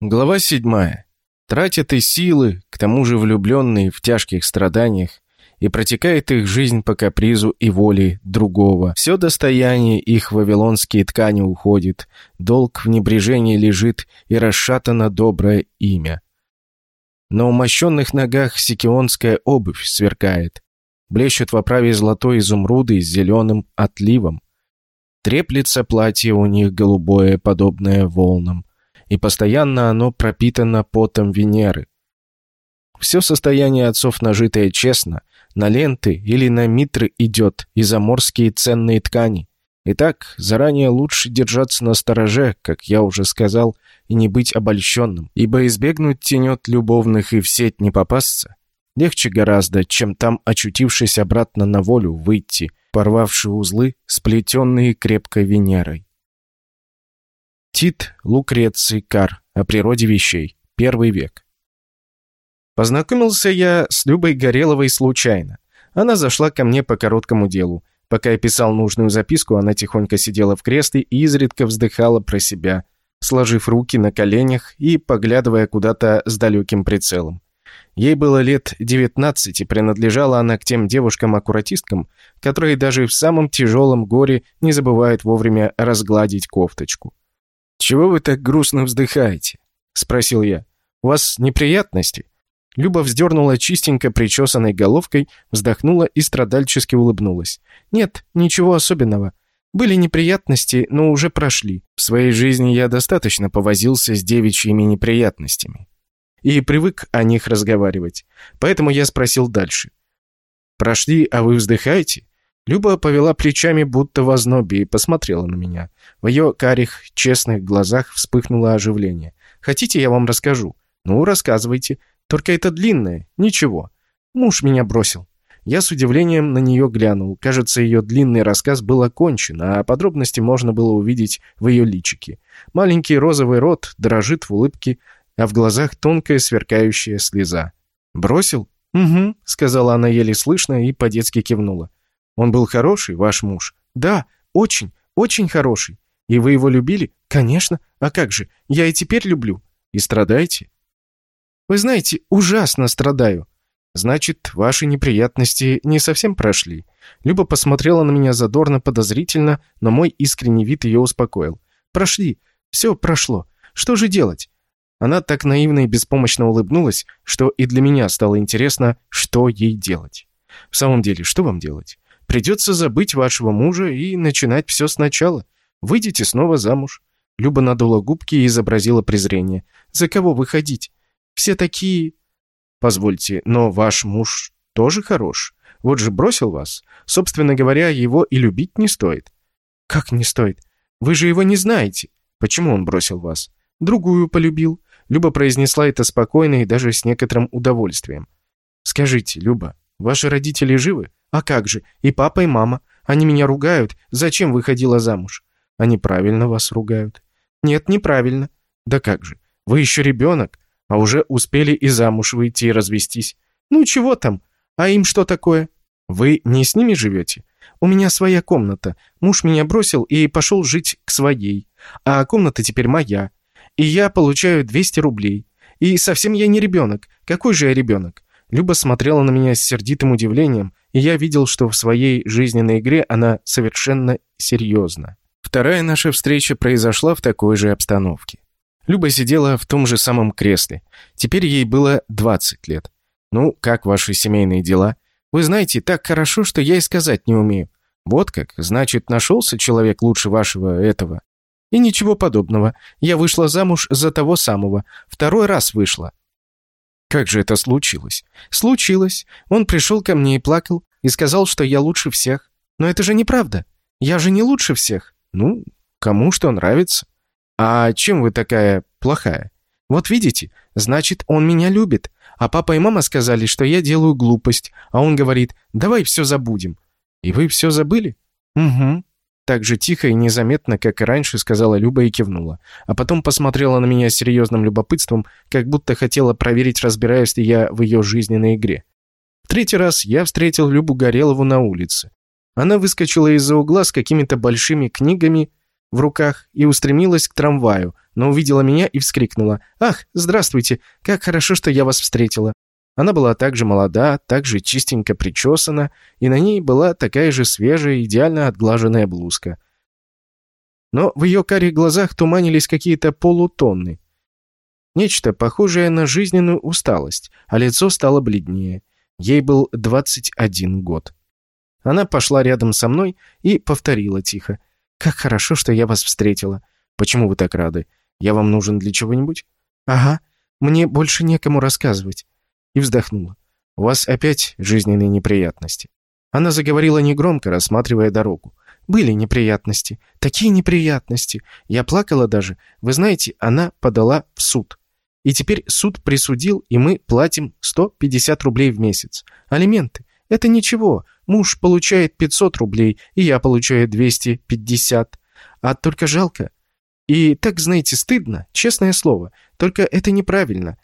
Глава седьмая. Тратят и силы, к тому же влюбленные в тяжких страданиях, и протекает их жизнь по капризу и воле другого. Все достояние их вавилонские ткани уходит, долг в небрежении лежит, и расшатано доброе имя. На умощенных ногах сикионская обувь сверкает, блещут в оправе золотой изумруды с зеленым отливом. Треплется платье у них голубое, подобное волнам, и постоянно оно пропитано потом Венеры. Все состояние отцов нажитое честно, на ленты или на митры идет, и заморские ценные ткани. Итак, заранее лучше держаться на стороже, как я уже сказал, и не быть обольщенным, ибо избегнуть тенет любовных и в сеть не попасться. Легче гораздо, чем там, очутившись обратно на волю, выйти, порвавши узлы, сплетенные крепкой Венерой. Тит Лукреций Кар о природе вещей. Первый век. Познакомился я с Любой Гореловой случайно. Она зашла ко мне по короткому делу. Пока я писал нужную записку, она тихонько сидела в кресле и изредка вздыхала про себя, сложив руки на коленях и поглядывая куда-то с далеким прицелом. Ей было лет 19, и принадлежала она к тем девушкам-аккуратисткам, которые даже в самом тяжелом горе не забывают вовремя разгладить кофточку. «Чего вы так грустно вздыхаете?» — спросил я. «У вас неприятности?» Люба вздернула чистенько причесанной головкой, вздохнула и страдальчески улыбнулась. «Нет, ничего особенного. Были неприятности, но уже прошли. В своей жизни я достаточно повозился с девичьими неприятностями. И привык о них разговаривать. Поэтому я спросил дальше. «Прошли, а вы вздыхаете?» Люба повела плечами, будто в ознобе, и посмотрела на меня. В ее карих, честных глазах вспыхнуло оживление. «Хотите, я вам расскажу?» «Ну, рассказывайте. Только это длинное. Ничего. Муж меня бросил». Я с удивлением на нее глянул. Кажется, ее длинный рассказ был окончен, а подробности можно было увидеть в ее личике. Маленький розовый рот дрожит в улыбке, а в глазах тонкая сверкающая слеза. «Бросил?» «Угу», — сказала она еле слышно и по-детски кивнула. Он был хороший, ваш муж? Да, очень, очень хороший. И вы его любили? Конечно. А как же? Я и теперь люблю. И страдаете? Вы знаете, ужасно страдаю. Значит, ваши неприятности не совсем прошли. Люба посмотрела на меня задорно, подозрительно, но мой искренний вид ее успокоил. Прошли. Все прошло. Что же делать? Она так наивно и беспомощно улыбнулась, что и для меня стало интересно, что ей делать. В самом деле, что вам делать? Придется забыть вашего мужа и начинать все сначала. Выйдите снова замуж». Люба надула губки и изобразила презрение. «За кого выходить? Все такие...» «Позвольте, но ваш муж тоже хорош. Вот же бросил вас. Собственно говоря, его и любить не стоит». «Как не стоит? Вы же его не знаете. Почему он бросил вас?» «Другую полюбил». Люба произнесла это спокойно и даже с некоторым удовольствием. «Скажите, Люба, ваши родители живы?» А как же? И папа, и мама. Они меня ругают. Зачем выходила замуж? Они правильно вас ругают. Нет, неправильно. Да как же? Вы еще ребенок, а уже успели и замуж выйти и развестись. Ну чего там? А им что такое? Вы не с ними живете? У меня своя комната. Муж меня бросил и пошел жить к своей. А комната теперь моя. И я получаю 200 рублей. И совсем я не ребенок. Какой же я ребенок? Люба смотрела на меня с сердитым удивлением, и я видел, что в своей жизненной игре она совершенно серьезна. Вторая наша встреча произошла в такой же обстановке. Люба сидела в том же самом кресле. Теперь ей было 20 лет. «Ну, как ваши семейные дела? Вы знаете, так хорошо, что я и сказать не умею. Вот как, значит, нашелся человек лучше вашего этого?» «И ничего подобного. Я вышла замуж за того самого. Второй раз вышла. Как же это случилось? Случилось. Он пришел ко мне и плакал, и сказал, что я лучше всех. Но это же неправда. Я же не лучше всех. Ну, кому что нравится. А чем вы такая плохая? Вот видите, значит, он меня любит. А папа и мама сказали, что я делаю глупость. А он говорит, давай все забудем. И вы все забыли? Угу. Так же тихо и незаметно, как и раньше, сказала Люба и кивнула. А потом посмотрела на меня с серьезным любопытством, как будто хотела проверить, разбираюсь ли я в ее жизненной игре. В третий раз я встретил Любу Горелову на улице. Она выскочила из-за угла с какими-то большими книгами в руках и устремилась к трамваю, но увидела меня и вскрикнула. «Ах, здравствуйте! Как хорошо, что я вас встретила!» Она была также молода, также чистенько причесана, и на ней была такая же свежая, идеально отглаженная блузка. Но в ее карих глазах туманились какие-то полутонны. Нечто похожее на жизненную усталость, а лицо стало бледнее. Ей был 21 год. Она пошла рядом со мной и повторила тихо. «Как хорошо, что я вас встретила. Почему вы так рады? Я вам нужен для чего-нибудь?» «Ага, мне больше некому рассказывать и вздохнула. «У вас опять жизненные неприятности». Она заговорила негромко, рассматривая дорогу. «Были неприятности. Такие неприятности. Я плакала даже. Вы знаете, она подала в суд. И теперь суд присудил, и мы платим 150 рублей в месяц. Алименты. Это ничего. Муж получает 500 рублей, и я получаю 250. А только жалко. И так, знаете, стыдно, честное слово. Только это неправильно.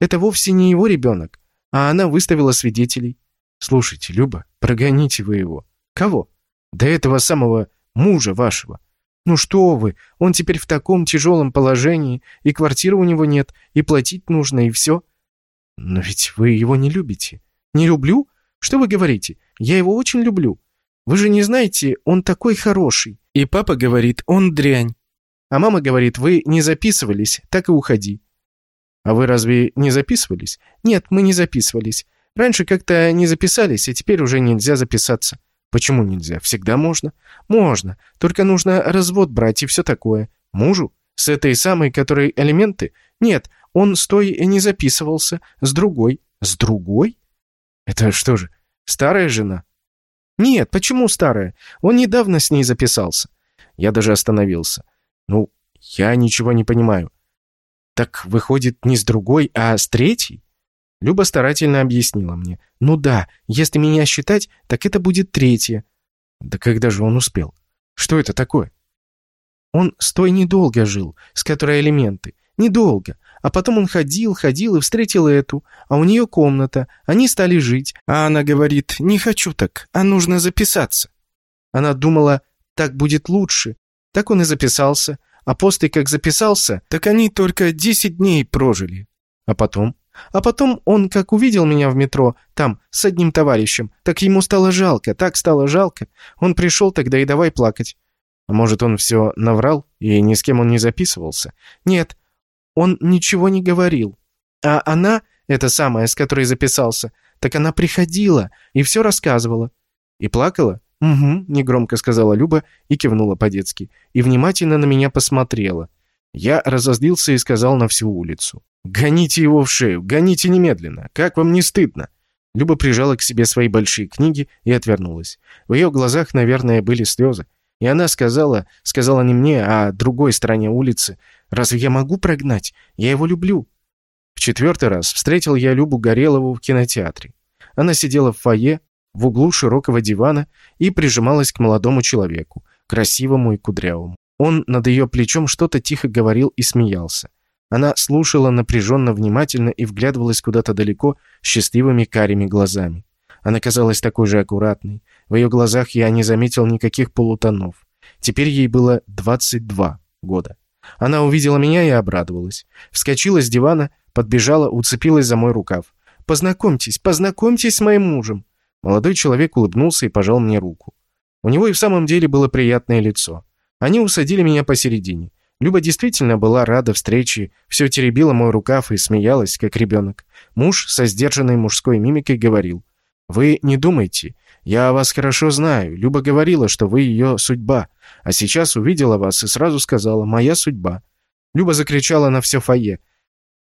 Это вовсе не его ребенок, а она выставила свидетелей. Слушайте, Люба, прогоните вы его. Кого? До этого самого мужа вашего. Ну что вы, он теперь в таком тяжелом положении, и квартиры у него нет, и платить нужно, и все. Но ведь вы его не любите. Не люблю? Что вы говорите? Я его очень люблю. Вы же не знаете, он такой хороший. И папа говорит, он дрянь. А мама говорит, вы не записывались, так и уходи. «А вы разве не записывались?» «Нет, мы не записывались. Раньше как-то не записались, а теперь уже нельзя записаться». «Почему нельзя? Всегда можно». «Можно. Только нужно развод брать и все такое. Мужу? С этой самой, которой элементы? Нет, он с той не записывался. С другой». «С другой?» «Это что же, старая жена?» «Нет, почему старая? Он недавно с ней записался». Я даже остановился. «Ну, я ничего не понимаю. Так выходит не с другой, а с третьей? Люба старательно объяснила мне. Ну да, если меня считать, так это будет третья. Да когда же он успел? Что это такое? Он с той недолго жил, с которой элементы. Недолго. А потом он ходил, ходил и встретил эту, а у нее комната. Они стали жить, а она говорит, не хочу так, а нужно записаться. Она думала, так будет лучше. Так он и записался, а после как записался, так они только 10 дней прожили. А потом? А потом он, как увидел меня в метро, там, с одним товарищем, так ему стало жалко, так стало жалко. Он пришел тогда и давай плакать. А может, он все наврал, и ни с кем он не записывался? Нет, он ничего не говорил. А она, эта самая, с которой записался, так она приходила и все рассказывала. И плакала? «Угу», — негромко сказала Люба и кивнула по-детски, и внимательно на меня посмотрела. Я разозлился и сказал на всю улицу. «Гоните его в шею, гоните немедленно! Как вам не стыдно?» Люба прижала к себе свои большие книги и отвернулась. В ее глазах, наверное, были слезы. И она сказала, сказала не мне, а другой стороне улицы, «Разве я могу прогнать? Я его люблю». В четвертый раз встретил я Любу Горелову в кинотеатре. Она сидела в фойе, в углу широкого дивана и прижималась к молодому человеку, красивому и кудрявому. Он над ее плечом что-то тихо говорил и смеялся. Она слушала напряженно, внимательно и вглядывалась куда-то далеко счастливыми карими глазами. Она казалась такой же аккуратной. В ее глазах я не заметил никаких полутонов. Теперь ей было 22 года. Она увидела меня и обрадовалась. Вскочила с дивана, подбежала, уцепилась за мой рукав. «Познакомьтесь, познакомьтесь с моим мужем!» Молодой человек улыбнулся и пожал мне руку. У него и в самом деле было приятное лицо. Они усадили меня посередине. Люба действительно была рада встрече, все теребила мой рукав и смеялась, как ребенок. Муж со сдержанной мужской мимикой говорил. «Вы не думайте. Я вас хорошо знаю. Люба говорила, что вы ее судьба. А сейчас увидела вас и сразу сказала «моя судьба». Люба закричала на все фойе.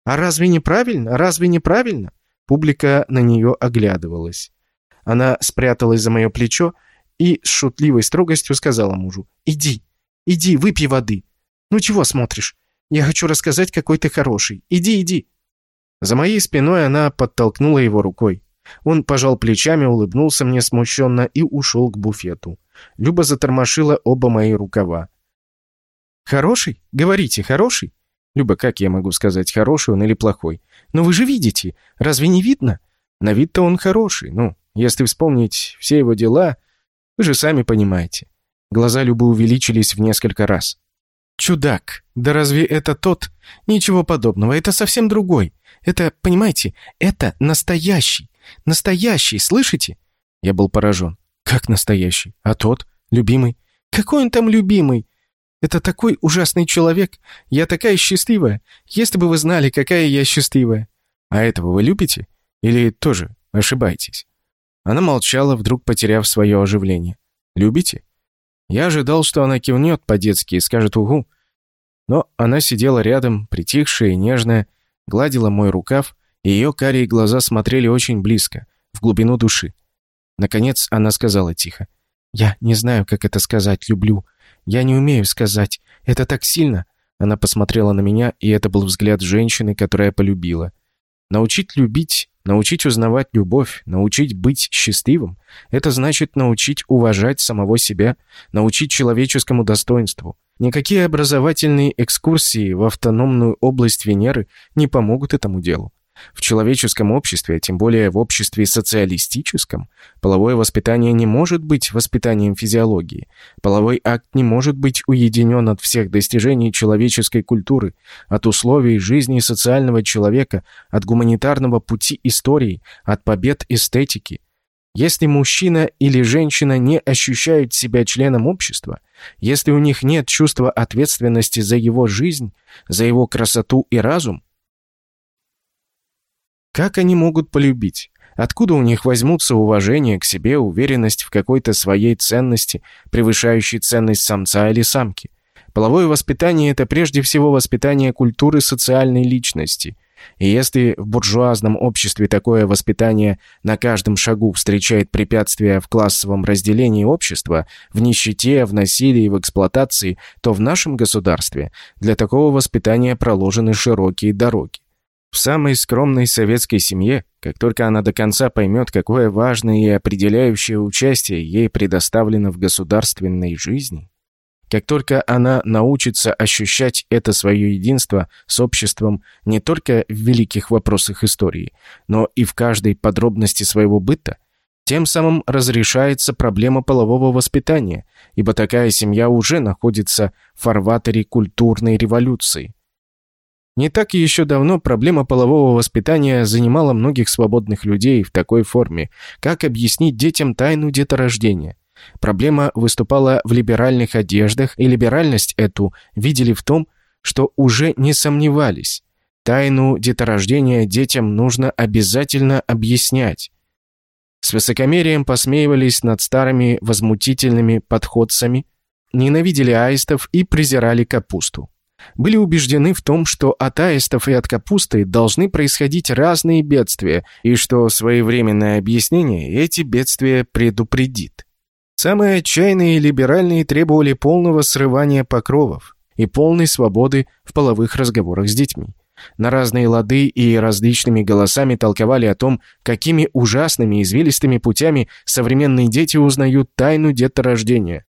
«А разве не правильно? Разве не правильно?» Публика на нее оглядывалась. Она спряталась за мое плечо и с шутливой строгостью сказала мужу. «Иди, иди, выпей воды. Ну чего смотришь? Я хочу рассказать, какой ты хороший. Иди, иди». За моей спиной она подтолкнула его рукой. Он пожал плечами, улыбнулся мне смущенно и ушел к буфету. Люба затормошила оба мои рукава. «Хороший? Говорите, хороший?» «Люба, как я могу сказать, хороший он или плохой? Но вы же видите, разве не видно? На вид-то он хороший, ну, если вспомнить все его дела, вы же сами понимаете. Глаза Любы увеличились в несколько раз. Чудак. Да разве это тот? Ничего подобного, это совсем другой. Это, понимаете, это настоящий. Настоящий, слышите? Я был поражен. Как настоящий? А тот? Любимый? Какой он там любимый? Это такой ужасный человек. Я такая счастливая. Если бы вы знали, какая я счастливая. А этого вы любите? Или тоже ошибаетесь? Она молчала, вдруг потеряв свое оживление. Любите? Я ожидал, что она кивнет по-детски и скажет «угу». Но она сидела рядом, притихшая и нежная, гладила мой рукав, и ее карие глаза смотрели очень близко, в глубину души. Наконец она сказала тихо. «Я не знаю, как это сказать, люблю. Я не умею сказать. Это так сильно». Она посмотрела на меня, и это был взгляд женщины, которая полюбила. Научить любить, научить узнавать любовь, научить быть счастливым — это значит научить уважать самого себя, научить человеческому достоинству. Никакие образовательные экскурсии в автономную область Венеры не помогут этому делу. В человеческом обществе, а тем более в обществе социалистическом, половое воспитание не может быть воспитанием физиологии. Половой акт не может быть уединен от всех достижений человеческой культуры, от условий жизни социального человека, от гуманитарного пути истории, от побед эстетики. Если мужчина или женщина не ощущают себя членом общества, если у них нет чувства ответственности за его жизнь, за его красоту и разум, как они могут полюбить? Откуда у них возьмутся уважение к себе, уверенность в какой-то своей ценности, превышающей ценность самца или самки? Половое воспитание – это прежде всего воспитание культуры социальной личности. И если в буржуазном обществе такое воспитание на каждом шагу встречает препятствия в классовом разделении общества, в нищете, в насилии, в эксплуатации, то в нашем государстве для такого воспитания проложены широкие дороги. В самой скромной советской семье, как только она до конца поймет, какое важное и определяющее участие ей предоставлено в государственной жизни, как только она научится ощущать это свое единство с обществом не только в великих вопросах истории, но и в каждой подробности своего быта, тем самым разрешается проблема полового воспитания, ибо такая семья уже находится в фарватере культурной революции. Не так еще давно проблема полового воспитания занимала многих свободных людей в такой форме, как объяснить детям тайну деторождения. Проблема выступала в либеральных одеждах, и либеральность эту видели в том, что уже не сомневались. Тайну деторождения детям нужно обязательно объяснять. С высокомерием посмеивались над старыми возмутительными подходцами, ненавидели аистов и презирали капусту были убеждены в том, что от аистов и от капусты должны происходить разные бедствия, и что своевременное объяснение эти бедствия предупредит. Самые отчаянные либеральные требовали полного срывания покровов и полной свободы в половых разговорах с детьми. На разные лады и различными голосами толковали о том, какими ужасными извилистыми путями современные дети узнают тайну деторождения,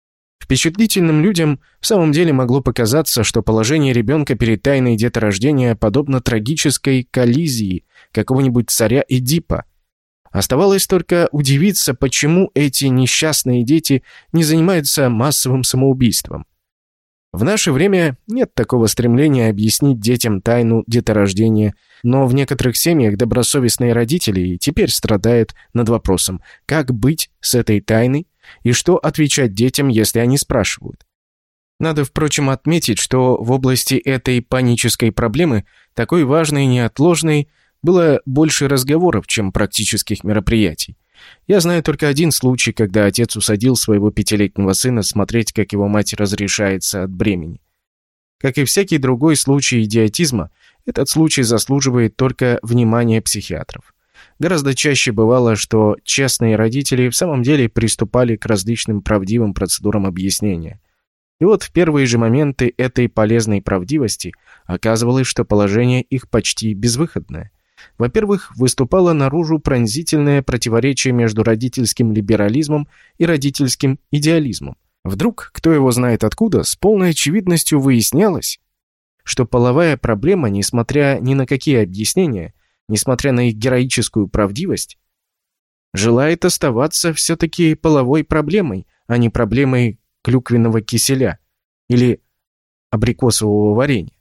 Впечатлительным людям в самом деле могло показаться, что положение ребенка перед тайной деторождения подобно трагической коллизии какого-нибудь царя Эдипа. Оставалось только удивиться, почему эти несчастные дети не занимаются массовым самоубийством. В наше время нет такого стремления объяснить детям тайну деторождения, но в некоторых семьях добросовестные родители теперь страдают над вопросом, как быть с этой тайной и что отвечать детям, если они спрашивают. Надо, впрочем, отметить, что в области этой панической проблемы, такой важной и неотложной, было больше разговоров, чем практических мероприятий. Я знаю только один случай, когда отец усадил своего пятилетнего сына смотреть, как его мать разрешается от бремени. Как и всякий другой случай идиотизма, этот случай заслуживает только внимания психиатров. Гораздо чаще бывало, что честные родители в самом деле приступали к различным правдивым процедурам объяснения. И вот в первые же моменты этой полезной правдивости оказывалось, что положение их почти безвыходное. Во-первых, выступало наружу пронзительное противоречие между родительским либерализмом и родительским идеализмом. Вдруг, кто его знает откуда, с полной очевидностью выяснялось, что половая проблема, несмотря ни на какие объяснения, несмотря на их героическую правдивость, желает оставаться все-таки половой проблемой, а не проблемой клюквенного киселя или абрикосового варенья.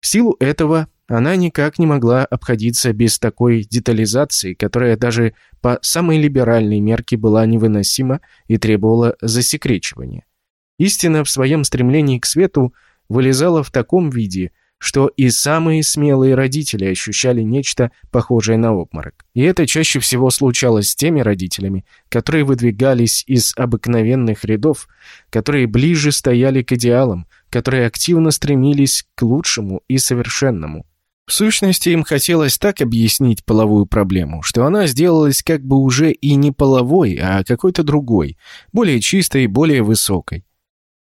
В силу этого она никак не могла обходиться без такой детализации, которая даже по самой либеральной мерке была невыносима и требовала засекречивания. Истина в своем стремлении к свету вылезала в таком виде, что и самые смелые родители ощущали нечто похожее на обморок. И это чаще всего случалось с теми родителями, которые выдвигались из обыкновенных рядов, которые ближе стояли к идеалам, которые активно стремились к лучшему и совершенному. В сущности, им хотелось так объяснить половую проблему, что она сделалась как бы уже и не половой, а какой-то другой, более чистой, более высокой.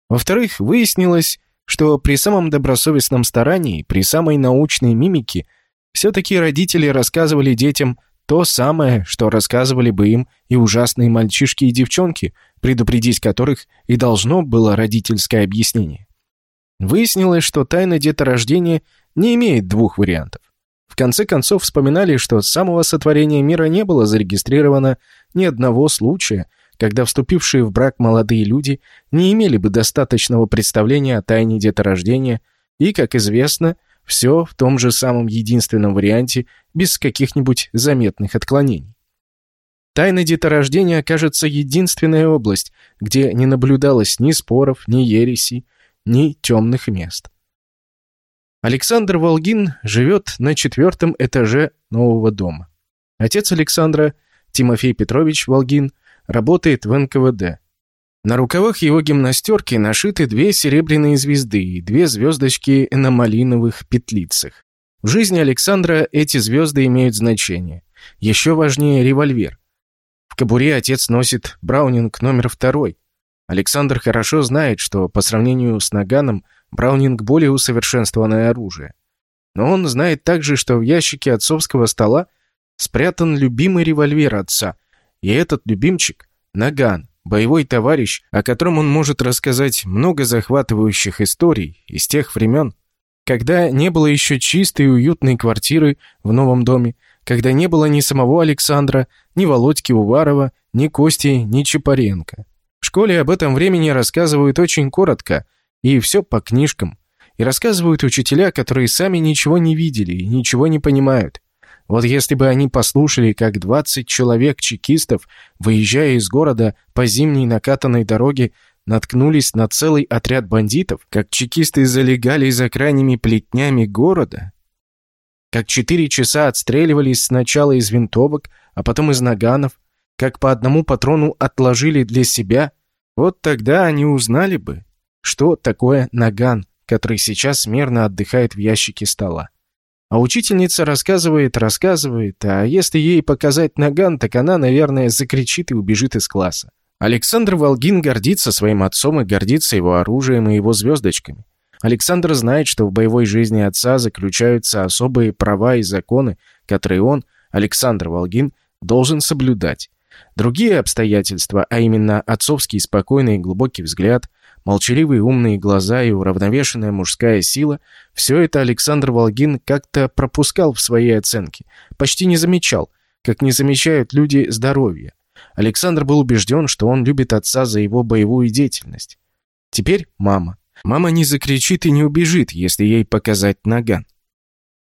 Во-вторых, выяснилось, что при самом добросовестном старании, при самой научной мимике, все-таки родители рассказывали детям то самое, что рассказывали бы им и ужасные мальчишки и девчонки, предупредить которых и должно было родительское объяснение. Выяснилось, что тайна деторождения не имеет двух вариантов. В конце концов вспоминали, что с самого сотворения мира не было зарегистрировано ни одного случая, когда вступившие в брак молодые люди не имели бы достаточного представления о тайне деторождения и, как известно, все в том же самом единственном варианте, без каких-нибудь заметных отклонений. Тайна деторождения окажется единственная область, где не наблюдалось ни споров, ни ересей, ни темных мест. Александр Волгин живет на четвертом этаже нового дома. Отец Александра, Тимофей Петрович Волгин, работает в НКВД. На рукавах его гимнастерки нашиты две серебряные звезды и две звездочки на малиновых петлицах. В жизни Александра эти звезды имеют значение. Еще важнее револьвер. В кобуре отец носит Браунинг номер второй. Александр хорошо знает, что по сравнению с Наганом Браунинг более усовершенствованное оружие. Но он знает также, что в ящике отцовского стола спрятан любимый револьвер отца, и этот любимчик — Наган, боевой товарищ, о котором он может рассказать много захватывающих историй из тех времен, когда не было еще чистой и уютной квартиры в новом доме, когда не было ни самого Александра, ни Володьки Уварова, ни Кости, ни Чапаренко. В школе об этом времени рассказывают очень коротко, и все по книжкам. И рассказывают учителя, которые сами ничего не видели и ничего не понимают. Вот если бы они послушали, как 20 человек чекистов, выезжая из города по зимней накатанной дороге, наткнулись на целый отряд бандитов, как чекисты залегали за крайними плетнями города, как четыре часа отстреливались сначала из винтовок, а потом из наганов, как по одному патрону отложили для себя, вот тогда они узнали бы, что такое наган, который сейчас мирно отдыхает в ящике стола. А учительница рассказывает, рассказывает, а если ей показать наган, так она, наверное, закричит и убежит из класса. Александр Волгин гордится своим отцом и гордится его оружием и его звездочками. Александр знает, что в боевой жизни отца заключаются особые права и законы, которые он, Александр Волгин, должен соблюдать. Другие обстоятельства, а именно отцовский спокойный и глубокий взгляд, молчаливые умные глаза и уравновешенная мужская сила – все это Александр Волгин как-то пропускал в своей оценке, почти не замечал, как не замечают люди здоровья. Александр был убежден, что он любит отца за его боевую деятельность. Теперь мама. Мама не закричит и не убежит, если ей показать наган.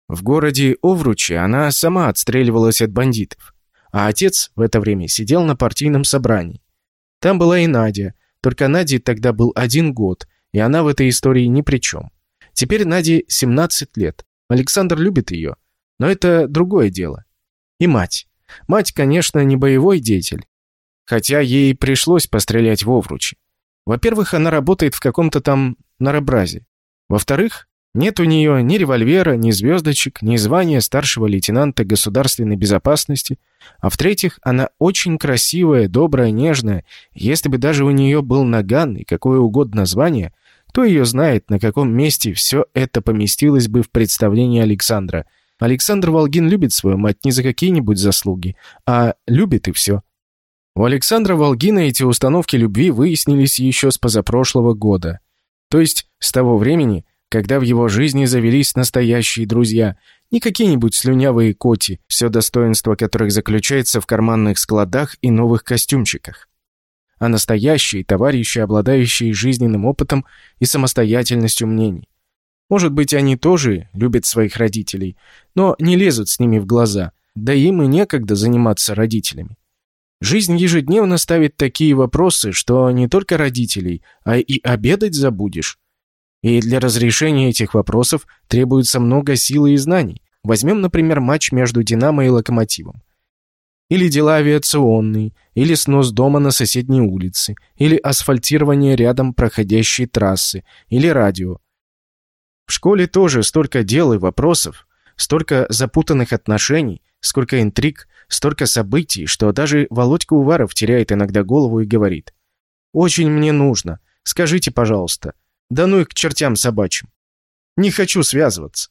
В городе Овруче она сама отстреливалась от бандитов, а отец в это время сидел на партийном собрании. Там была и Надя, только Наде тогда был один год, и она в этой истории ни при чем. Теперь Наде 17 лет. Александр любит ее, но это другое дело. И мать. Мать, конечно, не боевой деятель, хотя ей пришлось пострелять в Овруче. Во-первых, она работает в каком-то там нарабразе. Во-вторых, нет у нее ни револьвера, ни звездочек, ни звания старшего лейтенанта государственной безопасности. А в-третьих, она очень красивая, добрая, нежная. Если бы даже у нее был наган и какое угодно звание, кто ее знает, на каком месте все это поместилось бы в представлении Александра. Александр Волгин любит свою мать не за какие-нибудь заслуги, а любит и все. У Александра Волгина эти установки любви выяснились еще с позапрошлого года. То есть с того времени, когда в его жизни завелись настоящие друзья, не какие-нибудь слюнявые коти, все достоинство которых заключается в карманных складах и новых костюмчиках, а настоящие товарищи, обладающие жизненным опытом и самостоятельностью мнений. Может быть, они тоже любят своих родителей, но не лезут с ними в глаза, да им и некогда заниматься родителями. Жизнь ежедневно ставит такие вопросы, что не только родителей, а и обедать забудешь. И для разрешения этих вопросов требуется много силы и знаний. Возьмем, например, матч между «Динамо» и «Локомотивом». Или дела авиационные, или снос дома на соседней улице, или асфальтирование рядом проходящей трассы, или радио. В школе тоже столько дел и вопросов, столько запутанных отношений, сколько интриг, столько событий, что даже Володька Уваров теряет иногда голову и говорит. «Очень мне нужно. Скажите, пожалуйста. Да ну и к чертям собачьим. Не хочу связываться».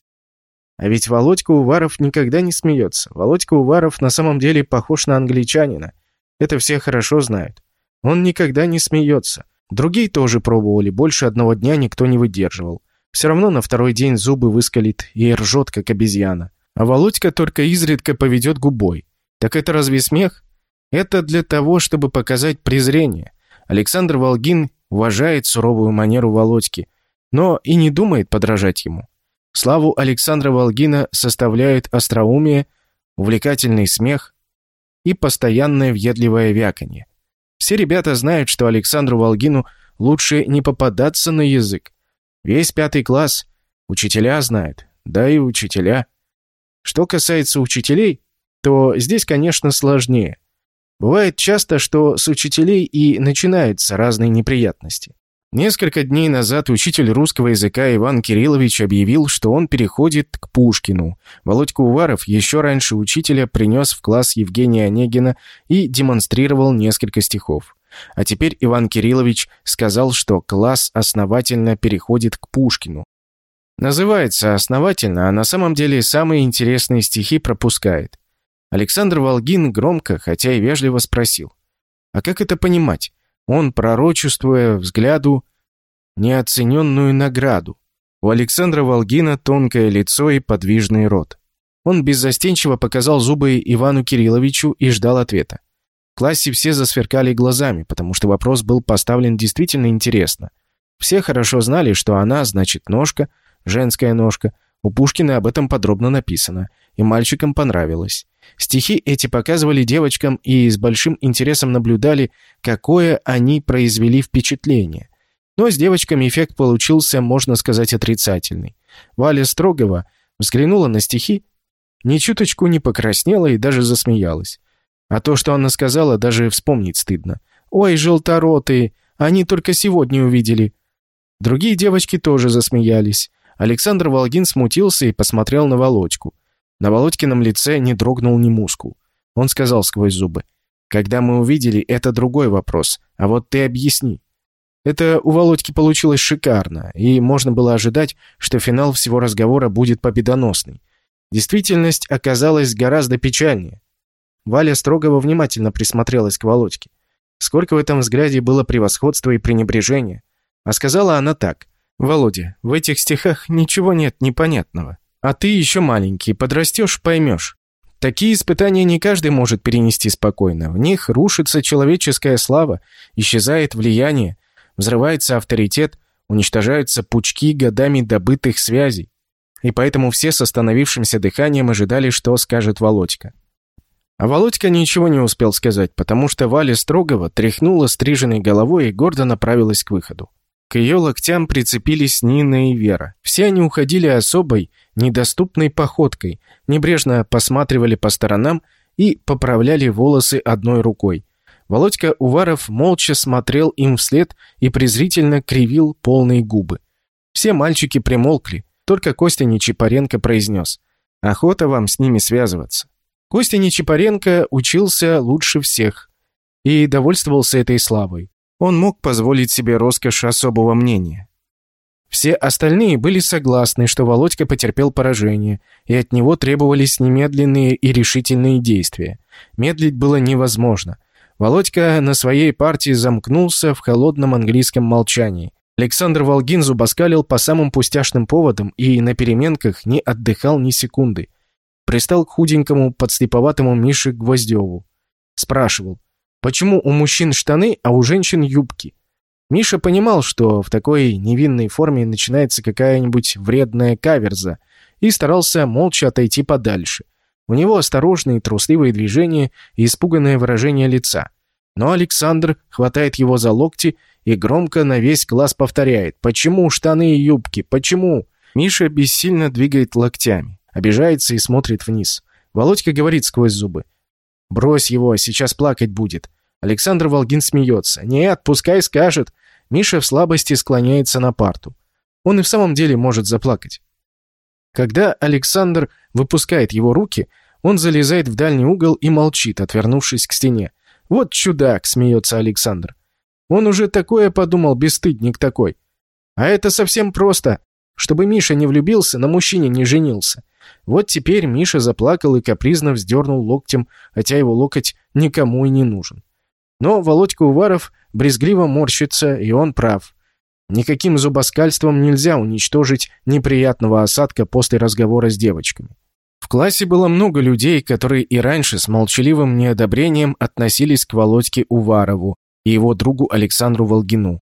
А ведь Володька Уваров никогда не смеется. Володька Уваров на самом деле похож на англичанина. Это все хорошо знают. Он никогда не смеется. Другие тоже пробовали, больше одного дня никто не выдерживал. Все равно на второй день зубы выскалит и ржет, как обезьяна. А Володька только изредка поведет губой. Так это разве смех? Это для того, чтобы показать презрение. Александр Волгин уважает суровую манеру Володьки, но и не думает подражать ему. Славу Александра Волгина составляют остроумие, увлекательный смех и постоянное въедливое вяканье. Все ребята знают, что Александру Волгину лучше не попадаться на язык. Весь пятый класс учителя знают, да и учителя. Что касается учителей, то здесь, конечно, сложнее. Бывает часто, что с учителей и начинаются разные неприятности. Несколько дней назад учитель русского языка Иван Кириллович объявил, что он переходит к Пушкину. Володька Уваров еще раньше учителя принес в класс Евгения Онегина и демонстрировал несколько стихов. А теперь Иван Кириллович сказал, что класс основательно переходит к Пушкину. Называется основательно, а на самом деле самые интересные стихи пропускает. Александр Волгин громко, хотя и вежливо спросил. А как это понимать? Он, пророчествуя взгляду неоцененную награду. У Александра Волгина тонкое лицо и подвижный рот. Он беззастенчиво показал зубы Ивану Кирилловичу и ждал ответа. В классе все засверкали глазами, потому что вопрос был поставлен действительно интересно. Все хорошо знали, что она значит ножка, женская ножка. У Пушкина об этом подробно написано, и мальчикам понравилось. Стихи эти показывали девочкам и с большим интересом наблюдали, какое они произвели впечатление. Но с девочками эффект получился, можно сказать, отрицательный. Валя Строгова взглянула на стихи, ни чуточку не покраснела и даже засмеялась. А то, что она сказала, даже вспомнить стыдно. «Ой, желторотые, они только сегодня увидели». Другие девочки тоже засмеялись. Александр Волгин смутился и посмотрел на Володьку. На Володькином лице не дрогнул ни мускул. Он сказал сквозь зубы. «Когда мы увидели, это другой вопрос. А вот ты объясни». Это у Володьки получилось шикарно, и можно было ожидать, что финал всего разговора будет победоносный. Действительность оказалась гораздо печальнее. Валя Строгова внимательно присмотрелась к Володьке. Сколько в этом взгляде было превосходства и пренебрежения. А сказала она так. «Володя, в этих стихах ничего нет непонятного. А ты еще маленький, подрастешь, поймешь. Такие испытания не каждый может перенести спокойно. В них рушится человеческая слава, исчезает влияние, взрывается авторитет, уничтожаются пучки годами добытых связей. И поэтому все с остановившимся дыханием ожидали, что скажет Володька. А Володька ничего не успел сказать, потому что Валя Строгова тряхнула стриженной головой и гордо направилась к выходу. К ее локтям прицепились Нина и Вера. Все они уходили особой, недоступной походкой, небрежно посматривали по сторонам и поправляли волосы одной рукой. Володька Уваров молча смотрел им вслед и презрительно кривил полные губы. Все мальчики примолкли, только Костя Нечипаренко произнес «Охота вам с ними связываться». Костя Нечипаренко учился лучше всех и довольствовался этой славой. Он мог позволить себе роскошь особого мнения. Все остальные были согласны, что Володька потерпел поражение, и от него требовались немедленные и решительные действия. Медлить было невозможно. Володька на своей партии замкнулся в холодном английском молчании. Александр Волгин зубоскалил по самым пустяшным поводам и на переменках не отдыхал ни секунды. Пристал к худенькому, подслеповатому Мише Гвоздеву. Спрашивал, почему у мужчин штаны, а у женщин юбки? Миша понимал, что в такой невинной форме начинается какая-нибудь вредная каверза, и старался молча отойти подальше. У него осторожные трусливые движения и испуганное выражение лица. Но Александр хватает его за локти и громко на весь класс повторяет «Почему штаны и юбки? Почему?» Миша бессильно двигает локтями, обижается и смотрит вниз. Володька говорит сквозь зубы. «Брось его, сейчас плакать будет». Александр Волгин смеется. «Нет, пускай скажет». Миша в слабости склоняется на парту. Он и в самом деле может заплакать. Когда Александр выпускает его руки, он залезает в дальний угол и молчит, отвернувшись к стене. «Вот чудак!» — смеется Александр. Он уже такое подумал, бесстыдник такой. А это совсем просто. Чтобы Миша не влюбился, на мужчине не женился. Вот теперь Миша заплакал и капризно вздернул локтем, хотя его локоть никому и не нужен. Но Володька Уваров брезгливо морщится, и он прав. Никаким зубоскальством нельзя уничтожить неприятного осадка после разговора с девочками. В классе было много людей, которые и раньше с молчаливым неодобрением относились к Володьке Уварову, и его другу Александру Волгину.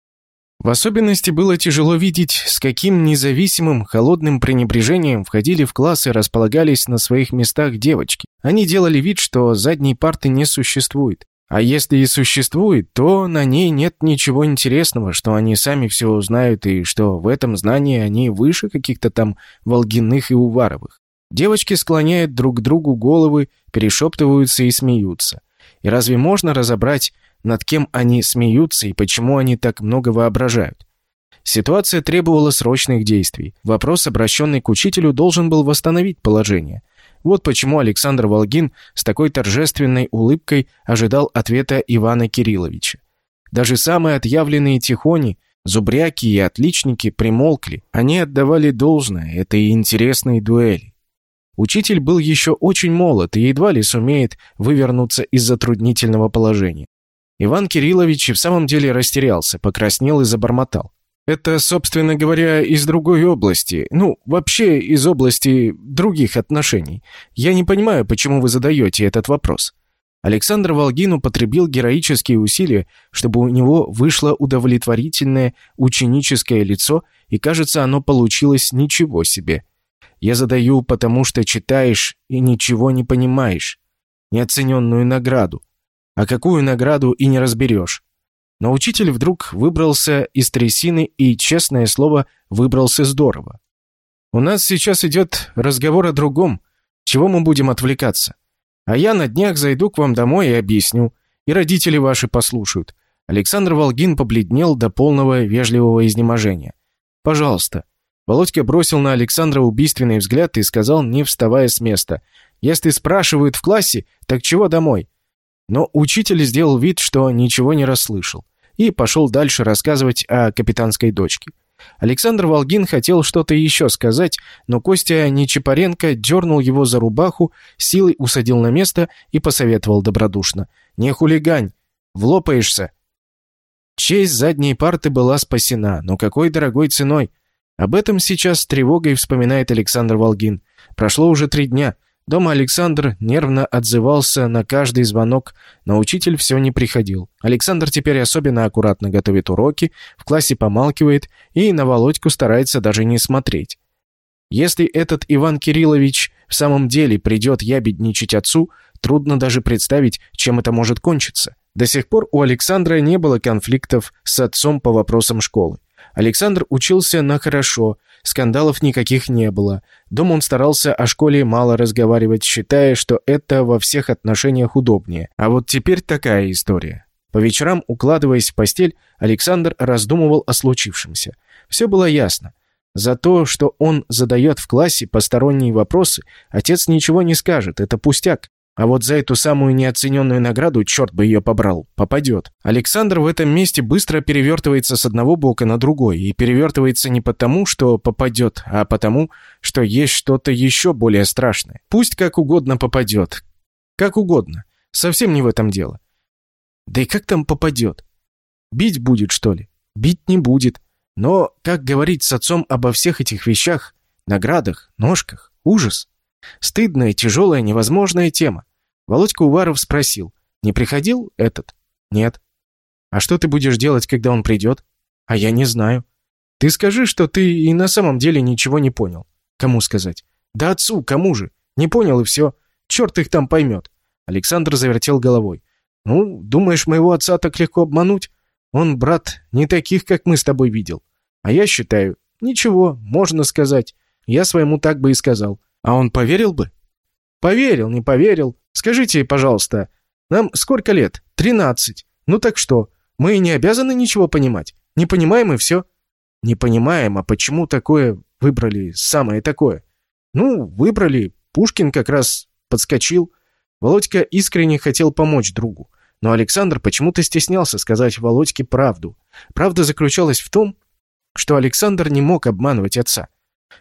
В особенности было тяжело видеть, с каким независимым, холодным пренебрежением входили в класс и располагались на своих местах девочки. Они делали вид, что задней парты не существует. А если и существует, то на ней нет ничего интересного, что они сами все узнают и что в этом знании они выше каких-то там Волгиных и Уваровых. Девочки склоняют друг к другу головы, перешептываются и смеются. И разве можно разобрать, над кем они смеются и почему они так много воображают. Ситуация требовала срочных действий. Вопрос, обращенный к учителю, должен был восстановить положение. Вот почему Александр Волгин с такой торжественной улыбкой ожидал ответа Ивана Кирилловича. Даже самые отъявленные тихони, зубряки и отличники примолкли. Они отдавали должное этой интересной дуэли. Учитель был еще очень молод и едва ли сумеет вывернуться из затруднительного положения. Иван Кириллович в самом деле растерялся, покраснел и забормотал. «Это, собственно говоря, из другой области. Ну, вообще из области других отношений. Я не понимаю, почему вы задаете этот вопрос». Александр Волгин употребил героические усилия, чтобы у него вышло удовлетворительное ученическое лицо, и, кажется, оно получилось ничего себе. «Я задаю, потому что читаешь и ничего не понимаешь. Неоцененную награду а какую награду и не разберешь. Но учитель вдруг выбрался из трясины и, честное слово, выбрался здорово. «У нас сейчас идет разговор о другом. Чего мы будем отвлекаться? А я на днях зайду к вам домой и объясню. И родители ваши послушают». Александр Волгин побледнел до полного вежливого изнеможения. «Пожалуйста». Володька бросил на Александра убийственный взгляд и сказал, не вставая с места. «Если спрашивают в классе, так чего домой? Но учитель сделал вид, что ничего не расслышал, и пошел дальше рассказывать о капитанской дочке. Александр Волгин хотел что-то еще сказать, но Костя Нечапаренко дернул его за рубаху, силой усадил на место и посоветовал добродушно. «Не хулигань! Влопаешься!» Честь задней парты была спасена, но какой дорогой ценой! Об этом сейчас с тревогой вспоминает Александр Волгин. Прошло уже три дня, Дома Александр нервно отзывался на каждый звонок, но учитель все не приходил. Александр теперь особенно аккуратно готовит уроки, в классе помалкивает и на Володьку старается даже не смотреть. Если этот Иван Кириллович в самом деле придет ябедничать отцу, трудно даже представить, чем это может кончиться. До сих пор у Александра не было конфликтов с отцом по вопросам школы. Александр учился на хорошо, скандалов никаких не было. Дома он старался о школе мало разговаривать, считая, что это во всех отношениях удобнее. А вот теперь такая история. По вечерам, укладываясь в постель, Александр раздумывал о случившемся. Все было ясно. За то, что он задает в классе посторонние вопросы, отец ничего не скажет, это пустяк. А вот за эту самую неоцененную награду, черт бы ее побрал, попадет. Александр в этом месте быстро перевертывается с одного бока на другой. И перевертывается не потому, что попадет, а потому, что есть что-то еще более страшное. Пусть как угодно попадет. Как угодно. Совсем не в этом дело. Да и как там попадет? Бить будет, что ли? Бить не будет. Но как говорить с отцом обо всех этих вещах, наградах, ножках? Ужас. Стыдная, тяжелая, невозможная тема. Володька Уваров спросил, не приходил этот? Нет. А что ты будешь делать, когда он придет? А я не знаю. Ты скажи, что ты и на самом деле ничего не понял. Кому сказать? Да отцу, кому же? Не понял и все. Черт их там поймет. Александр завертел головой. Ну, думаешь, моего отца так легко обмануть? Он, брат, не таких, как мы с тобой видел. А я считаю, ничего, можно сказать. Я своему так бы и сказал. А он поверил бы? Поверил, не поверил. Скажите, пожалуйста, нам сколько лет? Тринадцать. Ну так что, мы не обязаны ничего понимать? Не понимаем и все. Не понимаем, а почему такое выбрали, самое такое? Ну, выбрали. Пушкин как раз подскочил. Володька искренне хотел помочь другу. Но Александр почему-то стеснялся сказать Володьке правду. Правда заключалась в том, что Александр не мог обманывать отца.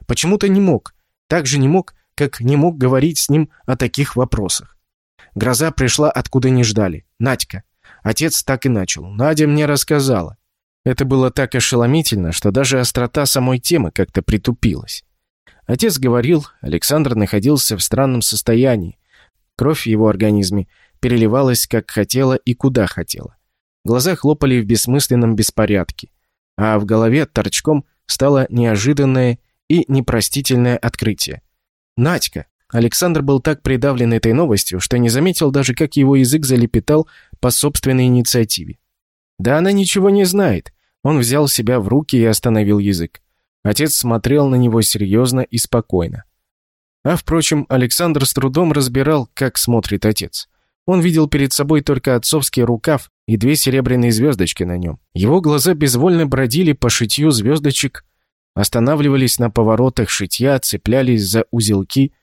Почему-то не мог. Так же не мог, как не мог говорить с ним о таких вопросах. Гроза пришла откуда не ждали. Надька. Отец так и начал. Надя мне рассказала. Это было так ошеломительно, что даже острота самой темы как-то притупилась. Отец говорил, Александр находился в странном состоянии. Кровь в его организме переливалась как хотела и куда хотела. Глаза хлопали в бессмысленном беспорядке, а в голове торчком стало неожиданное и непростительное открытие. Надька! Александр был так придавлен этой новостью, что не заметил даже, как его язык залепетал по собственной инициативе. Да она ничего не знает. Он взял себя в руки и остановил язык. Отец смотрел на него серьезно и спокойно. А, впрочем, Александр с трудом разбирал, как смотрит отец. Он видел перед собой только отцовский рукав и две серебряные звездочки на нем. Его глаза безвольно бродили по шитью звездочек, останавливались на поворотах шитья, цеплялись за узелки.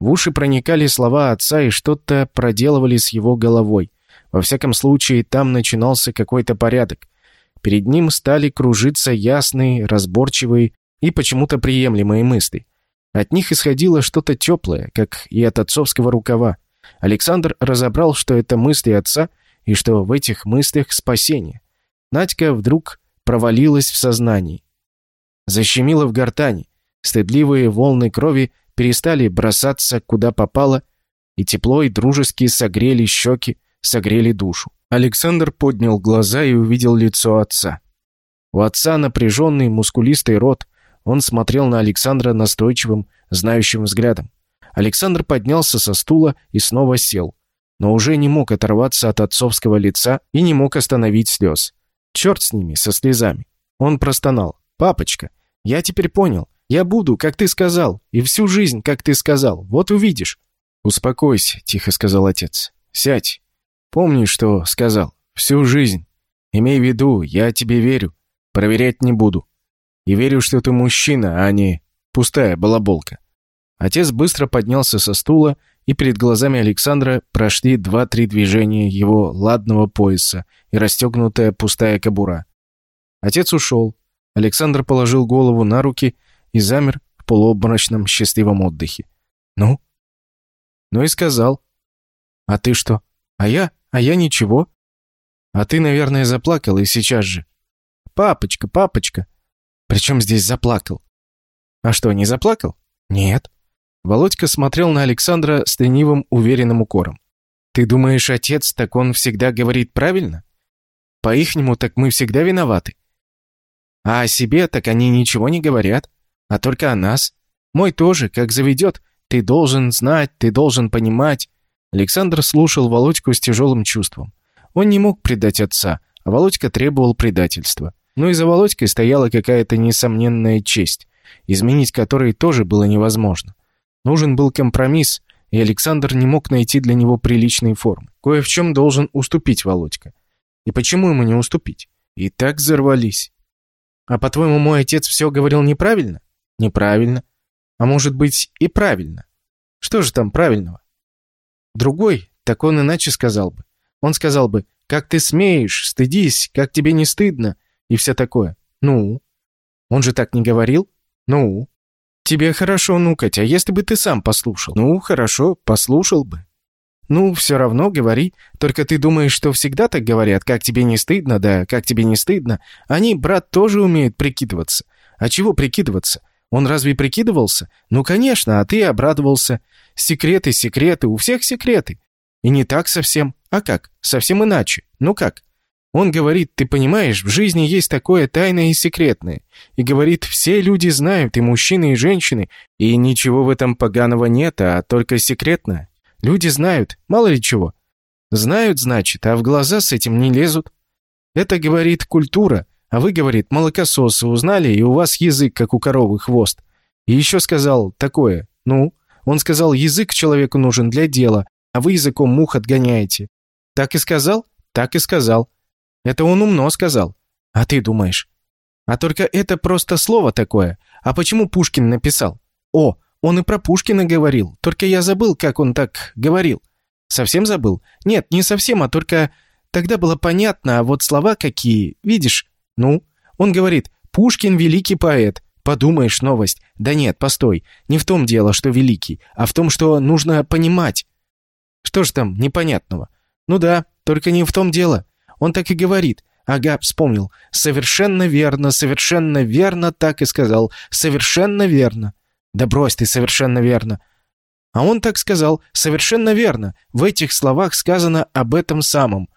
В уши проникали слова отца и что-то проделывали с его головой. Во всяком случае, там начинался какой-то порядок. Перед ним стали кружиться ясные, разборчивые и почему-то приемлемые мысли. От них исходило что-то теплое, как и от отцовского рукава. Александр разобрал, что это мысли отца и что в этих мыслях спасение. Надька вдруг провалилась в сознании. Защемила в гортани. Стыдливые волны крови перестали бросаться куда попало, и тепло и дружески согрели щеки, согрели душу. Александр поднял глаза и увидел лицо отца. У отца напряженный, мускулистый рот. Он смотрел на Александра настойчивым, знающим взглядом. Александр поднялся со стула и снова сел, но уже не мог оторваться от отцовского лица и не мог остановить слез. Черт с ними, со слезами. Он простонал. «Папочка, я теперь понял. Я буду, как ты сказал, и всю жизнь, как ты сказал. Вот увидишь». «Успокойся», — тихо сказал отец. «Сядь. Помни, что сказал. Всю жизнь. Имей в виду, я тебе верю. Проверять не буду. И верю, что ты мужчина, а не пустая балаболка. Отец быстро поднялся со стула, и перед глазами Александра прошли два-три движения его ладного пояса и расстегнутая пустая кобура. Отец ушел. Александр положил голову на руки и замер в полуобморочном счастливом отдыхе. «Ну?» «Ну и сказал». «А ты что?» «А я? А я ничего». «А ты, наверное, заплакал и сейчас же». «Папочка, папочка!» «Причем здесь заплакал?» «А что, не заплакал?» «Нет». Володька смотрел на Александра с ленивым, уверенным укором. «Ты думаешь, отец, так он всегда говорит правильно? По-ихнему, так мы всегда виноваты. А о себе, так они ничего не говорят, а только о нас. Мой тоже, как заведет. Ты должен знать, ты должен понимать». Александр слушал Володьку с тяжелым чувством. Он не мог предать отца, а Володька требовал предательства. Но и за Володькой стояла какая-то несомненная честь, изменить которой тоже было невозможно. Нужен был компромисс, и Александр не мог найти для него приличной формы. Кое в чем должен уступить Володька. И почему ему не уступить? И так взорвались. А по-твоему, мой отец все говорил неправильно? Неправильно. А может быть и правильно. Что же там правильного? Другой, так он иначе сказал бы. Он сказал бы, как ты смеешь, стыдись, как тебе не стыдно, и все такое. Ну? Он же так не говорил? Ну? «Тебе хорошо нукать, а если бы ты сам послушал?» «Ну, хорошо, послушал бы». «Ну, все равно говори. Только ты думаешь, что всегда так говорят, как тебе не стыдно, да, как тебе не стыдно. Они, брат, тоже умеют прикидываться. А чего прикидываться? Он разве прикидывался? Ну, конечно, а ты обрадовался. Секреты, секреты, у всех секреты. И не так совсем. А как? Совсем иначе. Ну как? Он говорит, ты понимаешь, в жизни есть такое тайное и секретное. И говорит, все люди знают, и мужчины, и женщины, и ничего в этом поганого нет, а только секретно. Люди знают, мало ли чего. Знают, значит, а в глаза с этим не лезут. Это, говорит, культура, а вы, говорит, молокососы узнали, и у вас язык, как у коровы, хвост. И еще сказал такое, ну, он сказал, язык человеку нужен для дела, а вы языком мух отгоняете. Так и сказал? Так и сказал. Это он умно сказал. А ты думаешь? А только это просто слово такое. А почему Пушкин написал? О, он и про Пушкина говорил. Только я забыл, как он так говорил. Совсем забыл? Нет, не совсем, а только тогда было понятно, а вот слова какие, видишь? Ну, он говорит, Пушкин великий поэт. Подумаешь, новость. Да нет, постой. Не в том дело, что великий, а в том, что нужно понимать. Что ж там непонятного? Ну да, только не в том дело. Он так и говорит. Ага, вспомнил. Совершенно верно, совершенно верно, так и сказал. Совершенно верно. Да брось ты, совершенно верно. А он так сказал, совершенно верно. В этих словах сказано об этом самом.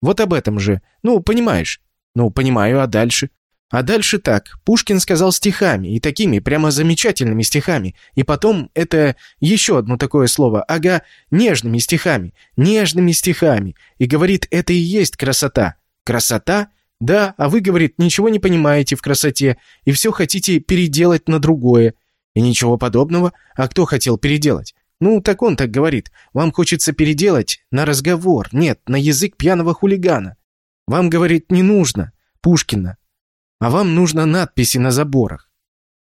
Вот об этом же. Ну, понимаешь? Ну, понимаю, а дальше? А дальше так. Пушкин сказал стихами, и такими прямо замечательными стихами. И потом это еще одно такое слово. Ага, нежными стихами. Нежными стихами. И говорит, это и есть красота. Красота? Да, а вы, говорит, ничего не понимаете в красоте, и все хотите переделать на другое. И ничего подобного. А кто хотел переделать? Ну, так он так говорит. Вам хочется переделать на разговор, нет, на язык пьяного хулигана. Вам, говорит, не нужно. Пушкина а вам нужно надписи на заборах».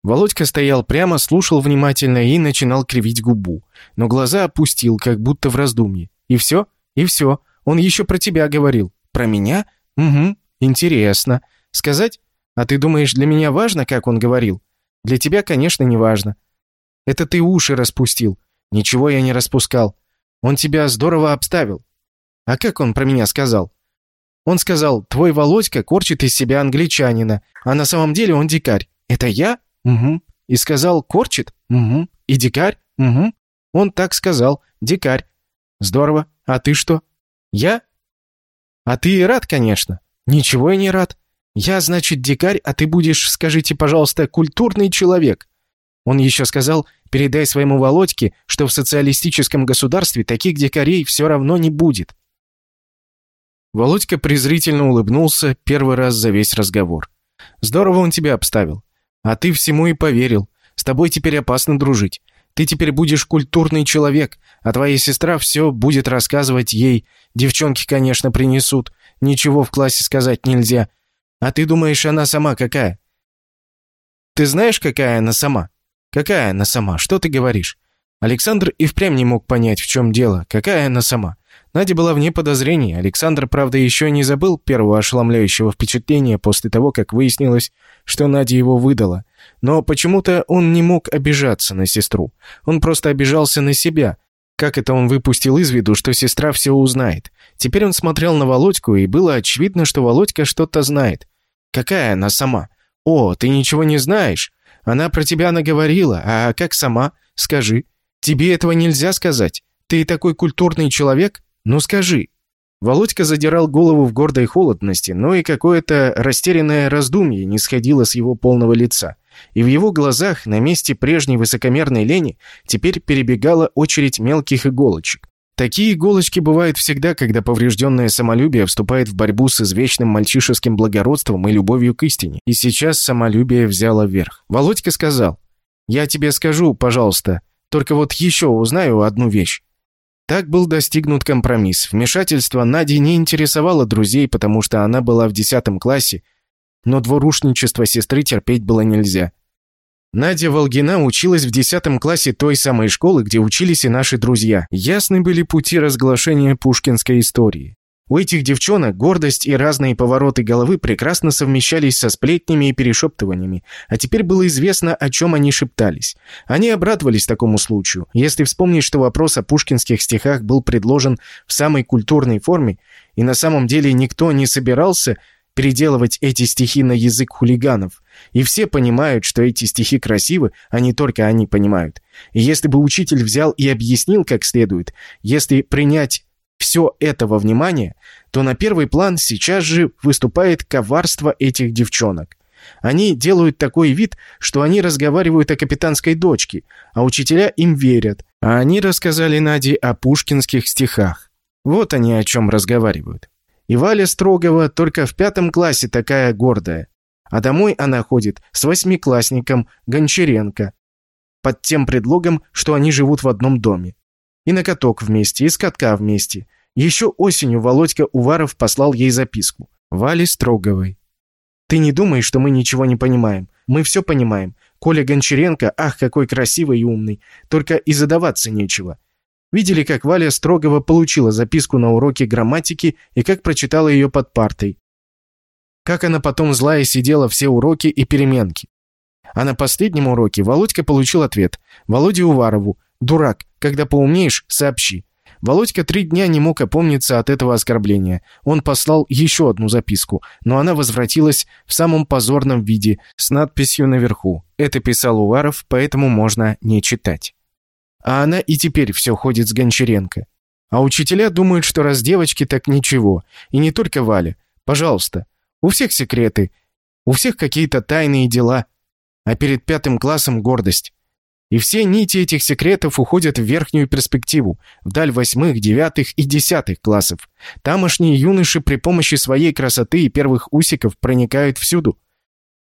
Володька стоял прямо, слушал внимательно и начинал кривить губу, но глаза опустил, как будто в раздумье. «И все? И все. Он еще про тебя говорил. Про меня? Угу. Интересно. Сказать? А ты думаешь, для меня важно, как он говорил? Для тебя, конечно, не важно. Это ты уши распустил. Ничего я не распускал. Он тебя здорово обставил. А как он про меня сказал? Он сказал, твой Володька корчит из себя англичанина, а на самом деле он дикарь. Это я? Угу. И сказал, корчит? Угу. И дикарь? Угу. Он так сказал, дикарь. Здорово. А ты что? Я? А ты и рад, конечно. Ничего я не рад. Я, значит, дикарь, а ты будешь, скажите, пожалуйста, культурный человек. Он еще сказал, передай своему Володьке, что в социалистическом государстве таких дикарей все равно не будет. Володька презрительно улыбнулся первый раз за весь разговор. «Здорово он тебя обставил. А ты всему и поверил. С тобой теперь опасно дружить. Ты теперь будешь культурный человек, а твоя сестра все будет рассказывать ей. Девчонки, конечно, принесут. Ничего в классе сказать нельзя. А ты думаешь, она сама какая? Ты знаешь, какая она сама? Какая она сама? Что ты говоришь? Александр и впрямь не мог понять, в чем дело. Какая она сама? Надя была вне подозрений. Александр, правда, еще не забыл первого ошеломляющего впечатления после того, как выяснилось, что Надя его выдала. Но почему-то он не мог обижаться на сестру. Он просто обижался на себя. Как это он выпустил из виду, что сестра все узнает? Теперь он смотрел на Володьку, и было очевидно, что Володька что-то знает. Какая она сама? О, ты ничего не знаешь? Она про тебя наговорила, а как сама? Скажи. Тебе этого нельзя сказать. Ты такой культурный человек? «Ну скажи». Володька задирал голову в гордой холодности, но и какое-то растерянное раздумье не сходило с его полного лица. И в его глазах на месте прежней высокомерной лени теперь перебегала очередь мелких иголочек. Такие иголочки бывают всегда, когда поврежденное самолюбие вступает в борьбу с извечным мальчишеским благородством и любовью к истине. И сейчас самолюбие взяло верх. Володька сказал, «Я тебе скажу, пожалуйста, только вот еще узнаю одну вещь. Так был достигнут компромисс. Вмешательство Нади не интересовало друзей, потому что она была в десятом классе, но двурушничество сестры терпеть было нельзя. Надя Волгина училась в десятом классе той самой школы, где учились и наши друзья. Ясны были пути разглашения пушкинской истории. У этих девчонок гордость и разные повороты головы прекрасно совмещались со сплетнями и перешептываниями, а теперь было известно, о чем они шептались. Они обрадовались такому случаю. Если вспомнить, что вопрос о пушкинских стихах был предложен в самой культурной форме, и на самом деле никто не собирался переделывать эти стихи на язык хулиганов, и все понимают, что эти стихи красивы, а не только они понимают. И если бы учитель взял и объяснил как следует, если принять все это во внимание, то на первый план сейчас же выступает коварство этих девчонок. Они делают такой вид, что они разговаривают о капитанской дочке, а учителя им верят, а они рассказали Наде о пушкинских стихах. Вот они о чем разговаривают. И Валя Строгова только в пятом классе такая гордая. А домой она ходит с восьмиклассником Гончаренко, под тем предлогом, что они живут в одном доме. И на каток вместе, и с катка вместе. Еще осенью Володька Уваров послал ей записку. Вале Строговой. «Ты не думай, что мы ничего не понимаем. Мы все понимаем. Коля Гончаренко, ах, какой красивый и умный. Только и задаваться нечего. Видели, как Валя Строгова получила записку на уроке грамматики и как прочитала ее под партой. Как она потом злая сидела все уроки и переменки. А на последнем уроке Володька получил ответ. Володе Уварову. «Дурак, когда поумнеешь, сообщи». Володька три дня не мог опомниться от этого оскорбления. Он послал еще одну записку, но она возвратилась в самом позорном виде, с надписью наверху. Это писал Уваров, поэтому можно не читать. А она и теперь все ходит с Гончаренко. А учителя думают, что раз девочки, так ничего. И не только Валя. Пожалуйста. У всех секреты. У всех какие-то тайные дела. А перед пятым классом гордость. И все нити этих секретов уходят в верхнюю перспективу, вдаль восьмых, девятых и десятых классов. Тамошние юноши при помощи своей красоты и первых усиков проникают всюду.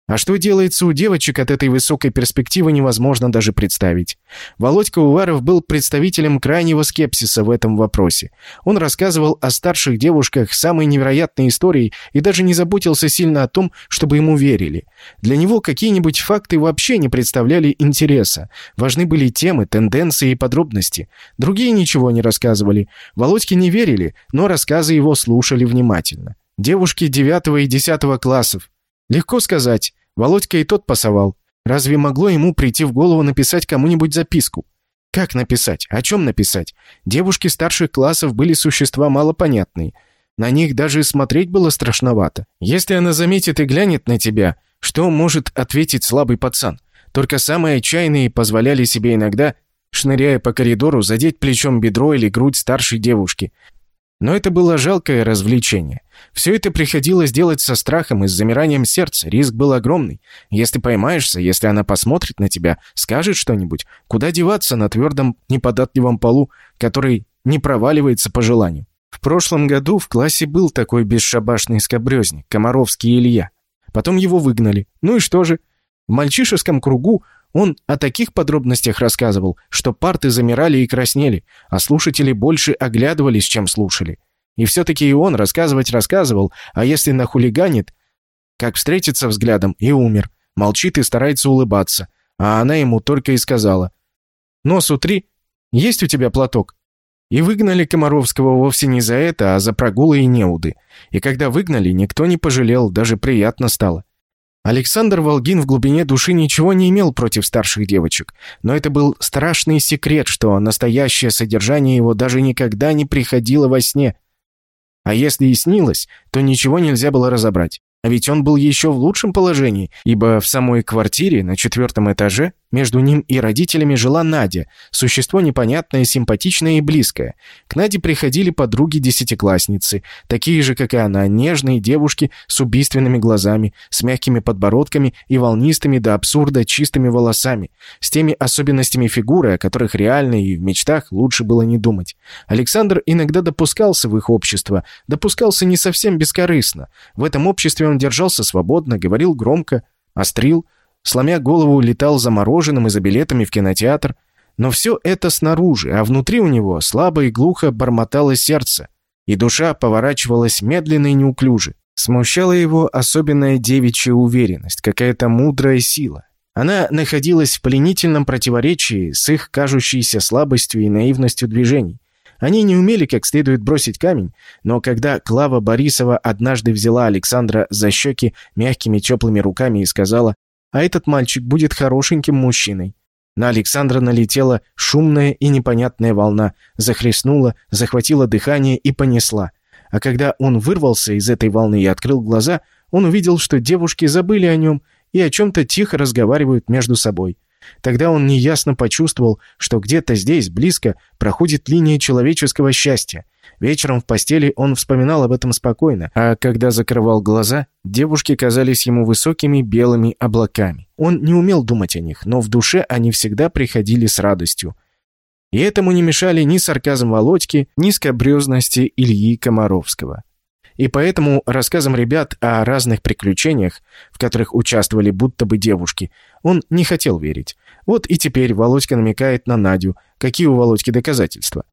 А что делается у девочек от этой высокой перспективы, невозможно даже представить. Володька Уваров был представителем крайнего скепсиса в этом вопросе. Он рассказывал о старших девушках самой невероятной истории и даже не заботился сильно о том, чтобы ему верили. Для него какие-нибудь факты вообще не представляли интереса. Важны были темы, тенденции и подробности. Другие ничего не рассказывали. Володьке не верили, но рассказы его слушали внимательно. Девушки 9 и 10 классов. Легко сказать. Володька и тот пасовал. Разве могло ему прийти в голову написать кому-нибудь записку? Как написать? О чем написать? Девушки старших классов были существа малопонятные. На них даже смотреть было страшновато. Если она заметит и глянет на тебя, что может ответить слабый пацан? Только самые отчаянные позволяли себе иногда, шныряя по коридору, задеть плечом бедро или грудь старшей девушки. Но это было жалкое развлечение. Все это приходилось делать со страхом и с замиранием сердца. Риск был огромный. Если поймаешься, если она посмотрит на тебя, скажет что-нибудь, куда деваться на твердом, неподатливом полу, который не проваливается по желанию. В прошлом году в классе был такой бесшабашный скобрезник, Комаровский Илья. Потом его выгнали. Ну и что же? В мальчишеском кругу он о таких подробностях рассказывал, что парты замирали и краснели, а слушатели больше оглядывались, чем слушали. И все-таки и он рассказывать рассказывал, а если нахулиганит, как встретится взглядом и умер, молчит и старается улыбаться, а она ему только и сказала «Нос утри, есть у тебя платок?» И выгнали Комаровского вовсе не за это, а за прогулы и неуды. И когда выгнали, никто не пожалел, даже приятно стало. Александр Волгин в глубине души ничего не имел против старших девочек, но это был страшный секрет, что настоящее содержание его даже никогда не приходило во сне. А если и снилось, то ничего нельзя было разобрать. А ведь он был еще в лучшем положении, ибо в самой квартире на четвертом этаже между ним и родителями жила Надя, существо непонятное, симпатичное и близкое. К Наде приходили подруги-десятиклассницы, такие же, как и она, нежные девушки с убийственными глазами, с мягкими подбородками и волнистыми до абсурда чистыми волосами, с теми особенностями фигуры, о которых реально и в мечтах лучше было не думать. Александр иногда допускался в их общество, допускался не совсем бескорыстно. В этом обществе он держался свободно, говорил громко, острил, сломя голову, летал за мороженым и за билетами в кинотеатр. Но все это снаружи, а внутри у него слабо и глухо бормотало сердце, и душа поворачивалась медленно и неуклюже. Смущала его особенная девичья уверенность, какая-то мудрая сила. Она находилась в пленительном противоречии с их кажущейся слабостью и наивностью движений. Они не умели как следует бросить камень, но когда Клава Борисова однажды взяла Александра за щеки мягкими теплыми руками и сказала а этот мальчик будет хорошеньким мужчиной. На Александра налетела шумная и непонятная волна, захлестнула, захватила дыхание и понесла. А когда он вырвался из этой волны и открыл глаза, он увидел, что девушки забыли о нем и о чем-то тихо разговаривают между собой. Тогда он неясно почувствовал, что где-то здесь, близко, проходит линия человеческого счастья. Вечером в постели он вспоминал об этом спокойно, а когда закрывал глаза, девушки казались ему высокими белыми облаками. Он не умел думать о них, но в душе они всегда приходили с радостью. И этому не мешали ни сарказм Володьки, ни скобрезности Ильи Комаровского. И поэтому рассказам ребят о разных приключениях, в которых участвовали будто бы девушки, он не хотел верить. Вот и теперь Володька намекает на Надю. Какие у Володьки доказательства?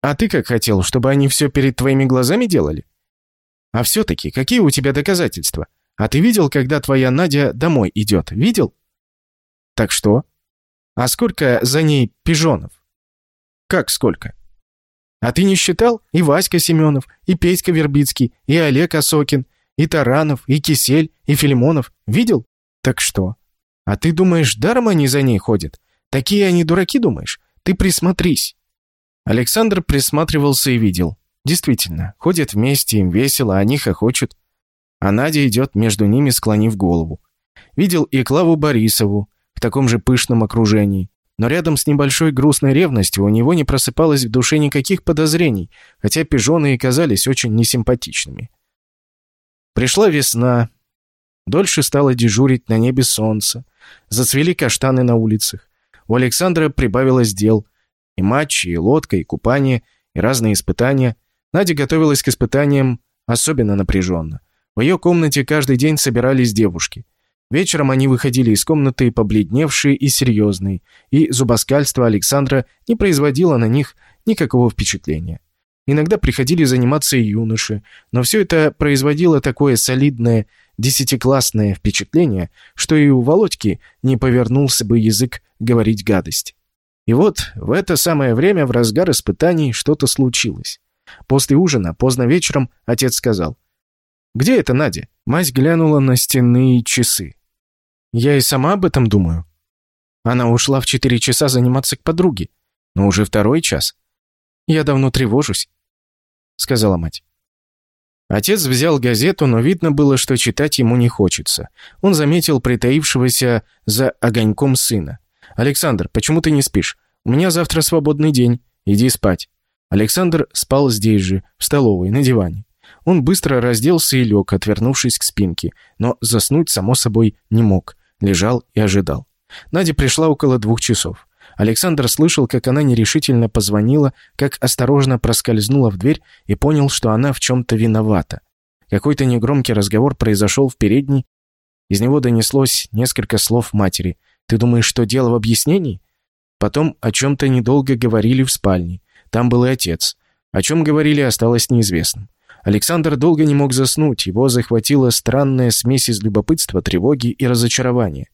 А ты как хотел, чтобы они все перед твоими глазами делали? А все-таки, какие у тебя доказательства? А ты видел, когда твоя Надя домой идет? Видел? Так что? А сколько за ней пижонов? Как сколько? А ты не считал? И Васька Семенов, и Петька Вербицкий, и Олег Осокин, и Таранов, и Кисель, и Филимонов. Видел? Так что? А ты думаешь, даром они за ней ходят? Такие они дураки, думаешь? Ты присмотрись. Александр присматривался и видел. Действительно, ходят вместе, им весело, они хохочут. А Надя идет между ними, склонив голову. Видел и Клаву Борисову в таком же пышном окружении. Но рядом с небольшой грустной ревностью у него не просыпалось в душе никаких подозрений, хотя пижоны и казались очень несимпатичными. Пришла весна. Дольше стало дежурить на небе солнце. Зацвели каштаны на улицах. У Александра прибавилось дел. И матчи, и лодка, и купание, и разные испытания. Надя готовилась к испытаниям особенно напряженно. В ее комнате каждый день собирались девушки – Вечером они выходили из комнаты побледневшие и серьезные, и зубоскальство Александра не производило на них никакого впечатления. Иногда приходили заниматься и юноши, но все это производило такое солидное, десятиклассное впечатление, что и у Володьки не повернулся бы язык говорить гадость. И вот в это самое время в разгар испытаний что-то случилось. После ужина, поздно вечером, отец сказал, «Где это Надя?» Мать глянула на стенные часы. «Я и сама об этом думаю». Она ушла в четыре часа заниматься к подруге, но уже второй час. «Я давно тревожусь», — сказала мать. Отец взял газету, но видно было, что читать ему не хочется. Он заметил притаившегося за огоньком сына. «Александр, почему ты не спишь? У меня завтра свободный день. Иди спать». Александр спал здесь же, в столовой, на диване. Он быстро разделся и лег, отвернувшись к спинке, но заснуть, само собой, не мог. Лежал и ожидал. Надя пришла около двух часов. Александр слышал, как она нерешительно позвонила, как осторожно проскользнула в дверь и понял, что она в чем-то виновата. Какой-то негромкий разговор произошел в передней. Из него донеслось несколько слов матери. «Ты думаешь, что дело в объяснении?» Потом о чем-то недолго говорили в спальне. Там был и отец. О чем говорили, осталось неизвестным. Александр долго не мог заснуть, его захватила странная смесь из любопытства, тревоги и разочарования.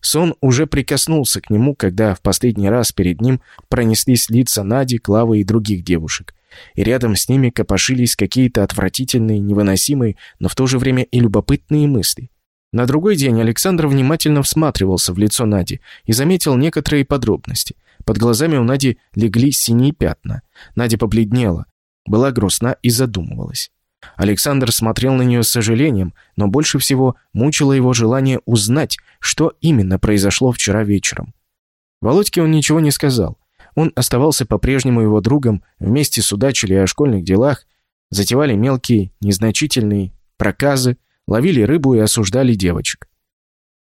Сон уже прикоснулся к нему, когда в последний раз перед ним пронеслись лица Нади, Клавы и других девушек. И рядом с ними копошились какие-то отвратительные, невыносимые, но в то же время и любопытные мысли. На другой день Александр внимательно всматривался в лицо Нади и заметил некоторые подробности. Под глазами у Нади легли синие пятна. Надя побледнела была грустна и задумывалась. Александр смотрел на нее с сожалением, но больше всего мучило его желание узнать, что именно произошло вчера вечером. Володьке он ничего не сказал. Он оставался по-прежнему его другом, вместе судачили о школьных делах, затевали мелкие, незначительные проказы, ловили рыбу и осуждали девочек.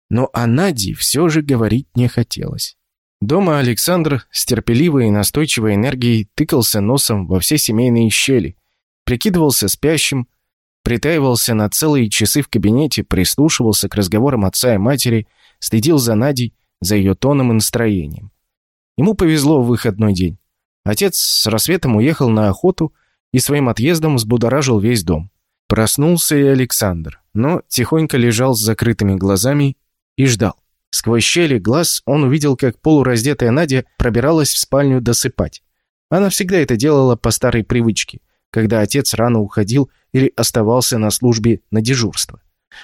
Но о Наде все же говорить не хотелось. Дома Александр с терпеливой и настойчивой энергией тыкался носом во все семейные щели, прикидывался спящим, притаивался на целые часы в кабинете, прислушивался к разговорам отца и матери, следил за Надей, за ее тоном и настроением. Ему повезло в выходной день. Отец с рассветом уехал на охоту и своим отъездом взбудоражил весь дом. Проснулся и Александр, но тихонько лежал с закрытыми глазами и ждал. Сквозь щели глаз он увидел, как полураздетая Надя пробиралась в спальню досыпать. Она всегда это делала по старой привычке, когда отец рано уходил или оставался на службе на дежурство.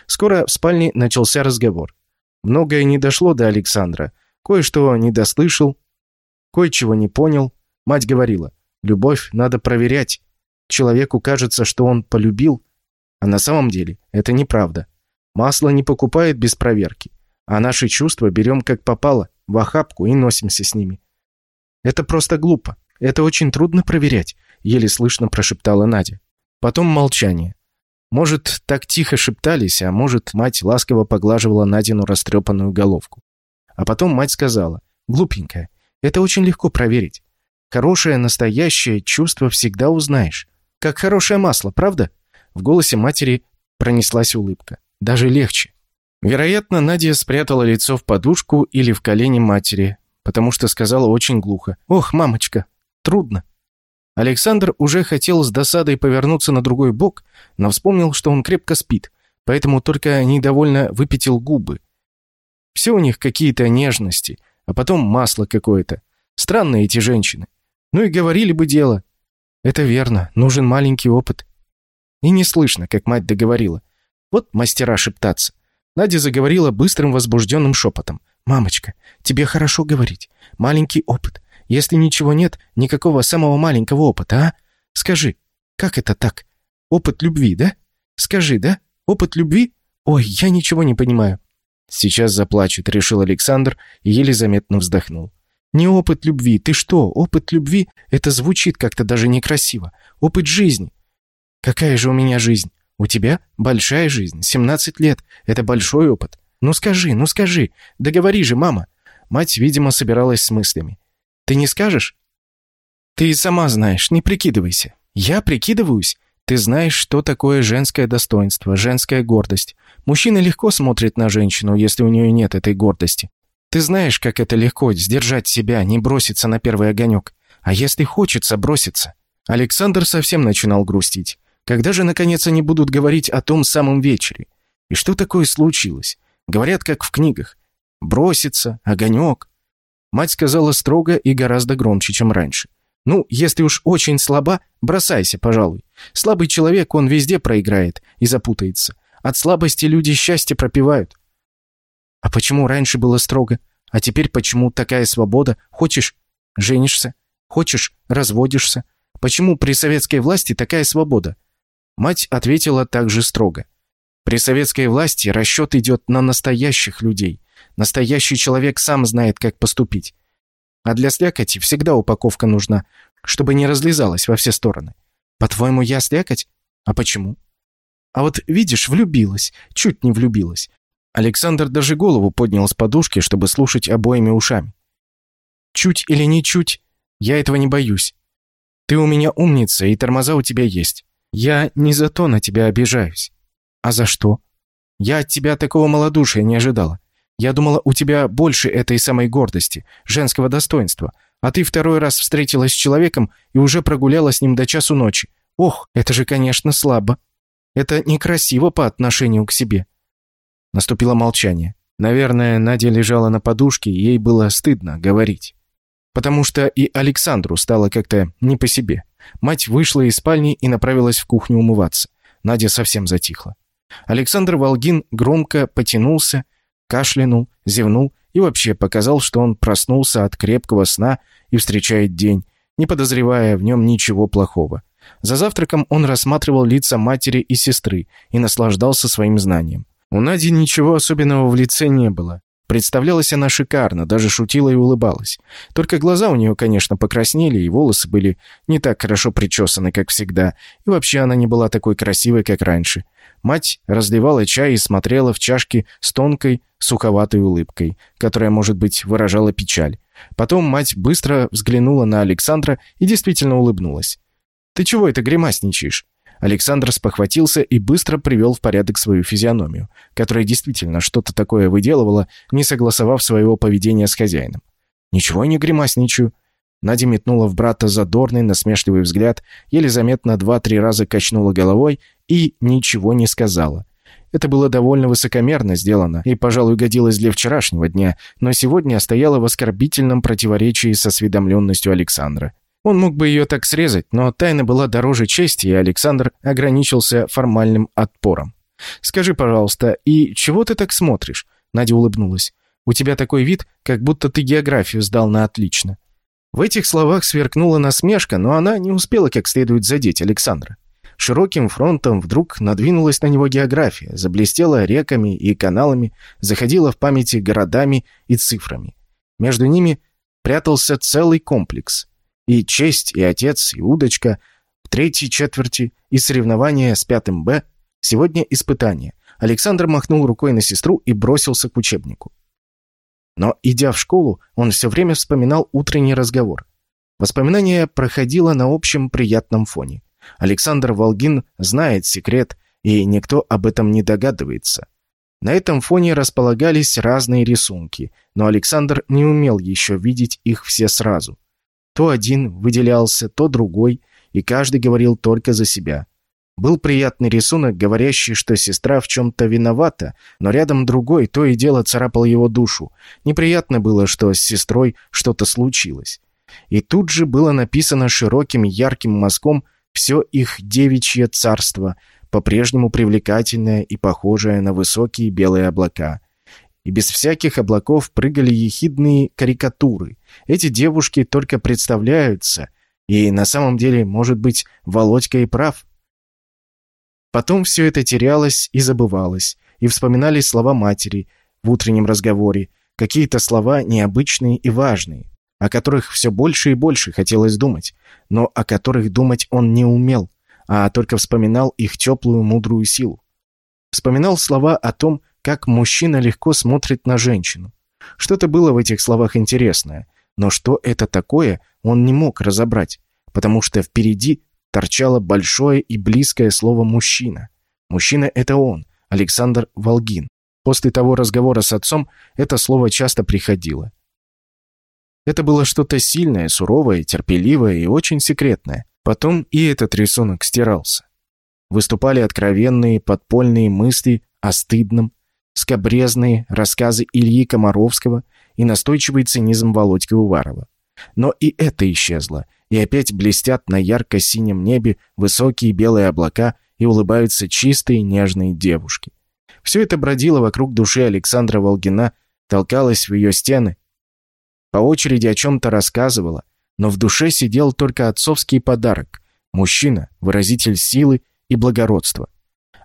Скоро в спальне начался разговор. Многое не дошло до Александра. Кое-что не дослышал, кое-чего не понял. Мать говорила, любовь надо проверять. Человеку кажется, что он полюбил, а на самом деле это неправда. Масло не покупает без проверки а наши чувства берем как попало. в охапку и носимся с ними. Это просто глупо. Это очень трудно проверять, еле слышно прошептала Надя. Потом молчание. Может, так тихо шептались, а может, мать ласково поглаживала Надину растрепанную головку. А потом мать сказала, «Глупенькая, это очень легко проверить. Хорошее, настоящее чувство всегда узнаешь. Как хорошее масло, правда?» В голосе матери пронеслась улыбка. «Даже легче». Вероятно, Надя спрятала лицо в подушку или в колени матери, потому что сказала очень глухо. «Ох, мамочка, трудно». Александр уже хотел с досадой повернуться на другой бок, но вспомнил, что он крепко спит, поэтому только недовольно выпятил губы. Все у них какие-то нежности, а потом масло какое-то. Странные эти женщины. Ну и говорили бы дело. Это верно, нужен маленький опыт. И не слышно, как мать договорила. Вот мастера шептаться. Надя заговорила быстрым возбужденным шепотом. «Мамочка, тебе хорошо говорить. Маленький опыт. Если ничего нет, никакого самого маленького опыта, а? Скажи, как это так? Опыт любви, да? Скажи, да? Опыт любви? Ой, я ничего не понимаю». «Сейчас заплачет», — решил Александр и еле заметно вздохнул. «Не опыт любви. Ты что, опыт любви? Это звучит как-то даже некрасиво. Опыт жизни. Какая же у меня жизнь? У тебя большая жизнь. 17 лет. Это большой опыт. Ну скажи, ну скажи. Договори же, мама». Мать, видимо, собиралась с мыслями. Ты не скажешь? Ты сама знаешь, не прикидывайся. Я прикидываюсь? Ты знаешь, что такое женское достоинство, женская гордость. Мужчина легко смотрит на женщину, если у нее нет этой гордости. Ты знаешь, как это легко сдержать себя, не броситься на первый огонек. А если хочется броситься? Александр совсем начинал грустить. Когда же, наконец, они будут говорить о том самом вечере? И что такое случилось? Говорят, как в книгах. Броситься, огонек. Мать сказала строго и гораздо громче, чем раньше. «Ну, если уж очень слаба, бросайся, пожалуй. Слабый человек, он везде проиграет и запутается. От слабости люди счастье пропивают». «А почему раньше было строго? А теперь почему такая свобода? Хочешь – женишься? Хочешь – разводишься? Почему при советской власти такая свобода?» Мать ответила также строго. «При советской власти расчет идет на настоящих людей. Настоящий человек сам знает, как поступить. А для слякоти всегда упаковка нужна, чтобы не разлезалась во все стороны. По-твоему, я слякоть? А почему? А вот, видишь, влюбилась. Чуть не влюбилась. Александр даже голову поднял с подушки, чтобы слушать обоими ушами. Чуть или не чуть, я этого не боюсь. Ты у меня умница, и тормоза у тебя есть. Я не за то на тебя обижаюсь. А за что? Я от тебя такого малодушия не ожидала. Я думала, у тебя больше этой самой гордости, женского достоинства. А ты второй раз встретилась с человеком и уже прогуляла с ним до часу ночи. Ох, это же, конечно, слабо. Это некрасиво по отношению к себе». Наступило молчание. Наверное, Надя лежала на подушке, и ей было стыдно говорить. Потому что и Александру стало как-то не по себе. Мать вышла из спальни и направилась в кухню умываться. Надя совсем затихла. Александр Волгин громко потянулся, кашлянул, зевнул и вообще показал, что он проснулся от крепкого сна и встречает день, не подозревая в нем ничего плохого. За завтраком он рассматривал лица матери и сестры и наслаждался своим знанием. У Нади ничего особенного в лице не было. Представлялась она шикарно, даже шутила и улыбалась. Только глаза у нее, конечно, покраснели, и волосы были не так хорошо причесаны, как всегда, и вообще она не была такой красивой, как раньше. Мать разливала чай и смотрела в чашки с тонкой, суховатой улыбкой, которая, может быть, выражала печаль. Потом мать быстро взглянула на Александра и действительно улыбнулась. «Ты чего это гримасничаешь?» Александр спохватился и быстро привел в порядок свою физиономию, которая действительно что-то такое выделывала, не согласовав своего поведения с хозяином. «Ничего не гримасничаю». Надя метнула в брата задорный, насмешливый взгляд, еле заметно два-три раза качнула головой и ничего не сказала. Это было довольно высокомерно сделано и, пожалуй, годилось для вчерашнего дня, но сегодня стояло в оскорбительном противоречии с осведомленностью Александра. Он мог бы ее так срезать, но тайна была дороже чести, и Александр ограничился формальным отпором. «Скажи, пожалуйста, и чего ты так смотришь?» Надя улыбнулась. «У тебя такой вид, как будто ты географию сдал на отлично». В этих словах сверкнула насмешка, но она не успела как следует задеть Александра. Широким фронтом вдруг надвинулась на него география, заблестела реками и каналами, заходила в памяти городами и цифрами. Между ними прятался целый комплекс. И честь, и отец, и удочка, в третьей четверти, и соревнования с пятым «Б», сегодня испытание. Александр махнул рукой на сестру и бросился к учебнику. Но, идя в школу, он все время вспоминал утренний разговор. Воспоминание проходило на общем приятном фоне. Александр Волгин знает секрет, и никто об этом не догадывается. На этом фоне располагались разные рисунки, но Александр не умел еще видеть их все сразу. То один выделялся, то другой, и каждый говорил только за себя. Был приятный рисунок, говорящий, что сестра в чем-то виновата, но рядом другой то и дело царапал его душу. Неприятно было, что с сестрой что-то случилось. И тут же было написано широким ярким мазком все их девичье царство, по-прежнему привлекательное и похожее на высокие белые облака. И без всяких облаков прыгали ехидные карикатуры. Эти девушки только представляются, и на самом деле, может быть, Володька и прав. Потом все это терялось и забывалось, и вспоминались слова матери в утреннем разговоре, какие-то слова необычные и важные, о которых все больше и больше хотелось думать, но о которых думать он не умел, а только вспоминал их теплую мудрую силу. Вспоминал слова о том, как мужчина легко смотрит на женщину. Что-то было в этих словах интересное, но что это такое, он не мог разобрать, потому что впереди торчало большое и близкое слово «мужчина». Мужчина — это он, Александр Волгин. После того разговора с отцом это слово часто приходило. Это было что-то сильное, суровое, терпеливое и очень секретное. Потом и этот рисунок стирался. Выступали откровенные подпольные мысли о стыдном, скобрезные рассказы Ильи Комаровского и настойчивый цинизм Володьки Уварова. Но и это исчезло, и опять блестят на ярко-синем небе высокие белые облака и улыбаются чистые нежные девушки. Все это бродило вокруг души Александра Волгина, толкалось в ее стены, по очереди о чем-то рассказывала, но в душе сидел только отцовский подарок – мужчина, выразитель силы и благородства.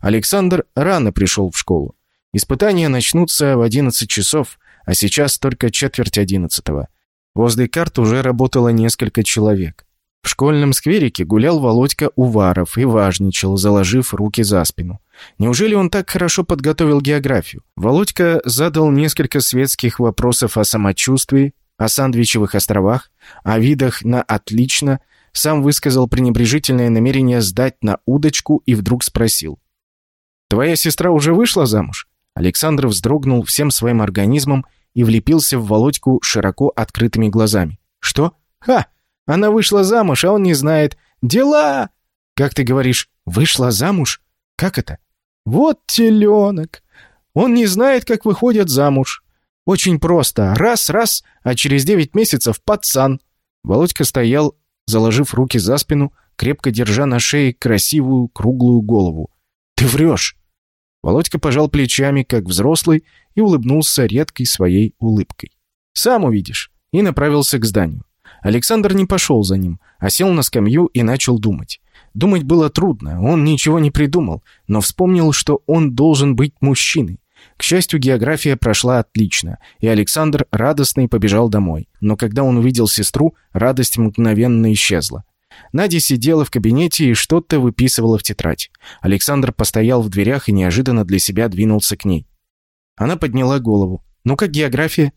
Александр рано пришел в школу. Испытания начнутся в 11 часов, а сейчас только четверть одиннадцатого. Возле карт уже работало несколько человек. В школьном скверике гулял Володька Уваров и важничал, заложив руки за спину. Неужели он так хорошо подготовил географию? Володька задал несколько светских вопросов о самочувствии, о Сандвичевых островах, о видах на «отлично», сам высказал пренебрежительное намерение сдать на удочку и вдруг спросил. «Твоя сестра уже вышла замуж?» Александр вздрогнул всем своим организмом и влепился в Володьку широко открытыми глазами. «Что? Ха! Она вышла замуж, а он не знает. Дела!» «Как ты говоришь, вышла замуж? Как это?» «Вот теленок! Он не знает, как выходят замуж. Очень просто. Раз-раз, а через девять месяцев пацан. Володька стоял, заложив руки за спину, крепко держа на шее красивую круглую голову. «Ты врешь!» Володька пожал плечами, как взрослый, и улыбнулся редкой своей улыбкой. «Сам увидишь!» и направился к зданию. Александр не пошел за ним, а сел на скамью и начал думать. Думать было трудно, он ничего не придумал, но вспомнил, что он должен быть мужчиной. К счастью, география прошла отлично, и Александр радостный побежал домой. Но когда он увидел сестру, радость мгновенно исчезла. Надя сидела в кабинете и что-то выписывала в тетрадь. Александр постоял в дверях и неожиданно для себя двинулся к ней. Она подняла голову. «Ну как география?»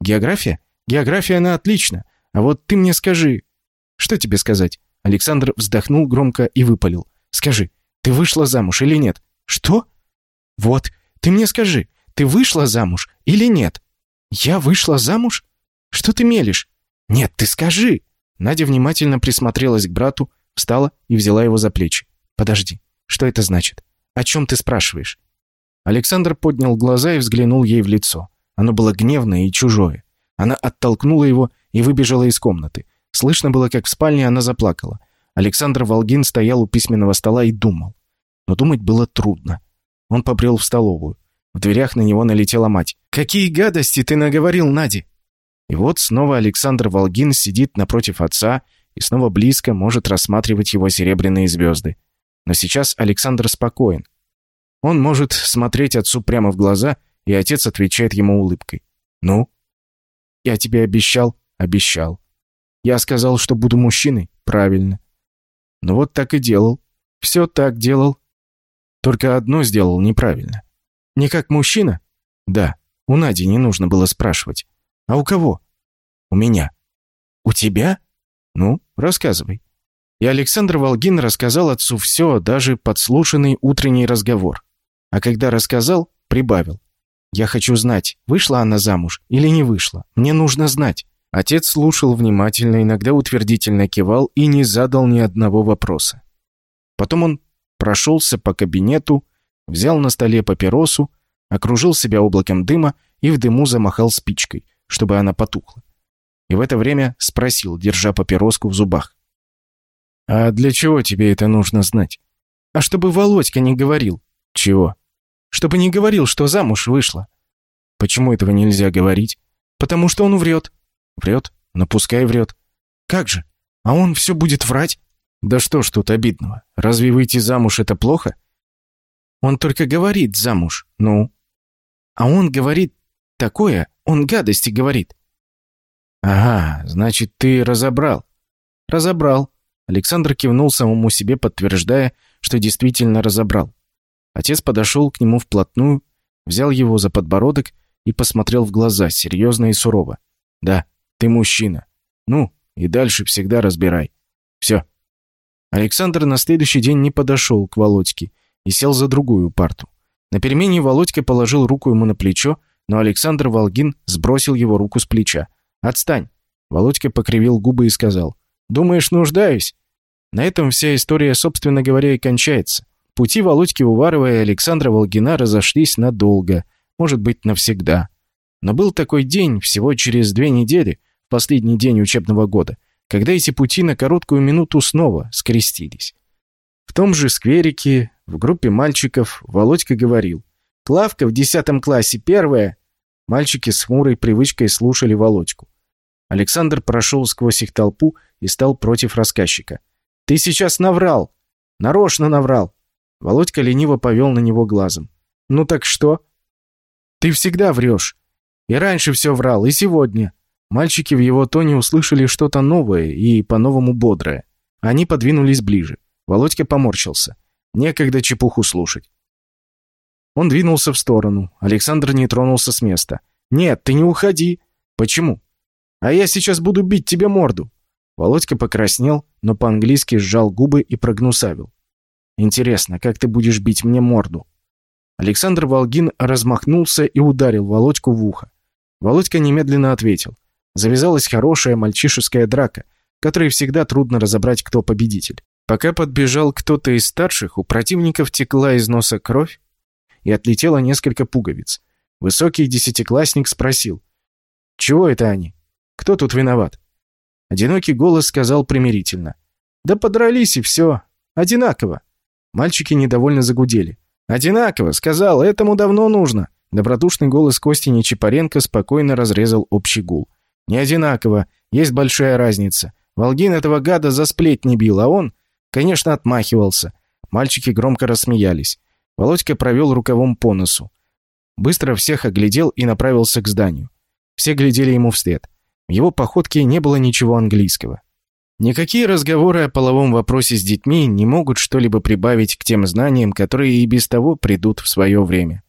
«География? География, она отлично. А вот ты мне скажи...» «Что тебе сказать?» Александр вздохнул громко и выпалил. «Скажи, ты вышла замуж или нет?» «Что?» «Вот, ты мне скажи, ты вышла замуж или нет?» «Я вышла замуж? Что ты мелешь?» «Нет, ты скажи!» Надя внимательно присмотрелась к брату, встала и взяла его за плечи. «Подожди, что это значит? О чем ты спрашиваешь?» Александр поднял глаза и взглянул ей в лицо. Оно было гневное и чужое. Она оттолкнула его и выбежала из комнаты. Слышно было, как в спальне она заплакала. Александр Волгин стоял у письменного стола и думал. Но думать было трудно. Он побрел в столовую. В дверях на него налетела мать. «Какие гадости ты наговорил, Наде!» И вот снова Александр Волгин сидит напротив отца и снова близко может рассматривать его серебряные звезды. Но сейчас Александр спокоен. Он может смотреть отцу прямо в глаза, и отец отвечает ему улыбкой. «Ну?» Я тебе обещал? Обещал. Я сказал, что буду мужчиной? Правильно. Ну вот так и делал. Все так делал. Только одно сделал неправильно. Не как мужчина? Да. У Нади не нужно было спрашивать. А у кого? У меня. У тебя? Ну, рассказывай. И Александр Волгин рассказал отцу все, даже подслушанный утренний разговор. А когда рассказал, прибавил. «Я хочу знать, вышла она замуж или не вышла. Мне нужно знать». Отец слушал внимательно, иногда утвердительно кивал и не задал ни одного вопроса. Потом он прошелся по кабинету, взял на столе папиросу, окружил себя облаком дыма и в дыму замахал спичкой, чтобы она потухла. И в это время спросил, держа папироску в зубах. «А для чего тебе это нужно знать?» «А чтобы Володька не говорил». «Чего?» «Чтобы не говорил, что замуж вышла». «Почему этого нельзя говорить?» «Потому что он врет». «Врет? Но пускай врет». «Как же? А он все будет врать?» «Да что ж тут обидного? Разве выйти замуж это плохо?» «Он только говорит замуж. Ну?» «А он говорит такое, он гадости говорит». «Ага, значит, ты разобрал». «Разобрал». Александр кивнул самому себе, подтверждая, что действительно разобрал. Отец подошел к нему вплотную, взял его за подбородок и посмотрел в глаза, серьезно и сурово. «Да, ты мужчина. Ну, и дальше всегда разбирай. Все». Александр на следующий день не подошел к Володьке и сел за другую парту. На перемене Володька положил руку ему на плечо, но Александр Волгин сбросил его руку с плеча. «Отстань!» Володька покривил губы и сказал. «Думаешь, нуждаюсь?» На этом вся история, собственно говоря, и кончается. Пути Володьки Уварова и Александра Волгина разошлись надолго, может быть, навсегда. Но был такой день, всего через две недели, последний день учебного года, когда эти пути на короткую минуту снова скрестились. В том же скверике, в группе мальчиков, Володька говорил. «Клавка в десятом классе первая!» Мальчики с хмурой привычкой слушали Володьку. Александр прошел сквозь их толпу и стал против рассказчика. «Ты сейчас наврал! Нарочно наврал!» Володька лениво повел на него глазом. «Ну так что?» «Ты всегда врешь. И раньше все врал, и сегодня. Мальчики в его тоне услышали что-то новое и по-новому бодрое. Они подвинулись ближе. Володька поморщился. Некогда чепуху слушать. Он двинулся в сторону. Александр не тронулся с места. «Нет, ты не уходи!» «Почему?» «А я сейчас буду бить тебе морду!» Володька покраснел, но по-английски сжал губы и прогнусавил. «Интересно, как ты будешь бить мне морду?» Александр Волгин размахнулся и ударил Володьку в ухо. Володька немедленно ответил. Завязалась хорошая мальчишеская драка, которой всегда трудно разобрать, кто победитель. Пока подбежал кто-то из старших, у противников текла из носа кровь и отлетело несколько пуговиц. Высокий десятиклассник спросил. «Чего это они? Кто тут виноват?» Одинокий голос сказал примирительно. «Да подрались и все. Одинаково». Мальчики недовольно загудели. «Одинаково, сказал, этому давно нужно». Добродушный голос Кости Нечипаренко спокойно разрезал общий гул. Не одинаково, есть большая разница. Волгин этого гада за сплетни бил, а он, конечно, отмахивался. Мальчики громко рассмеялись. Володька провел рукавом по носу. Быстро всех оглядел и направился к зданию. Все глядели ему вслед. В его походке не было ничего английского. Никакие разговоры о половом вопросе с детьми не могут что-либо прибавить к тем знаниям, которые и без того придут в свое время.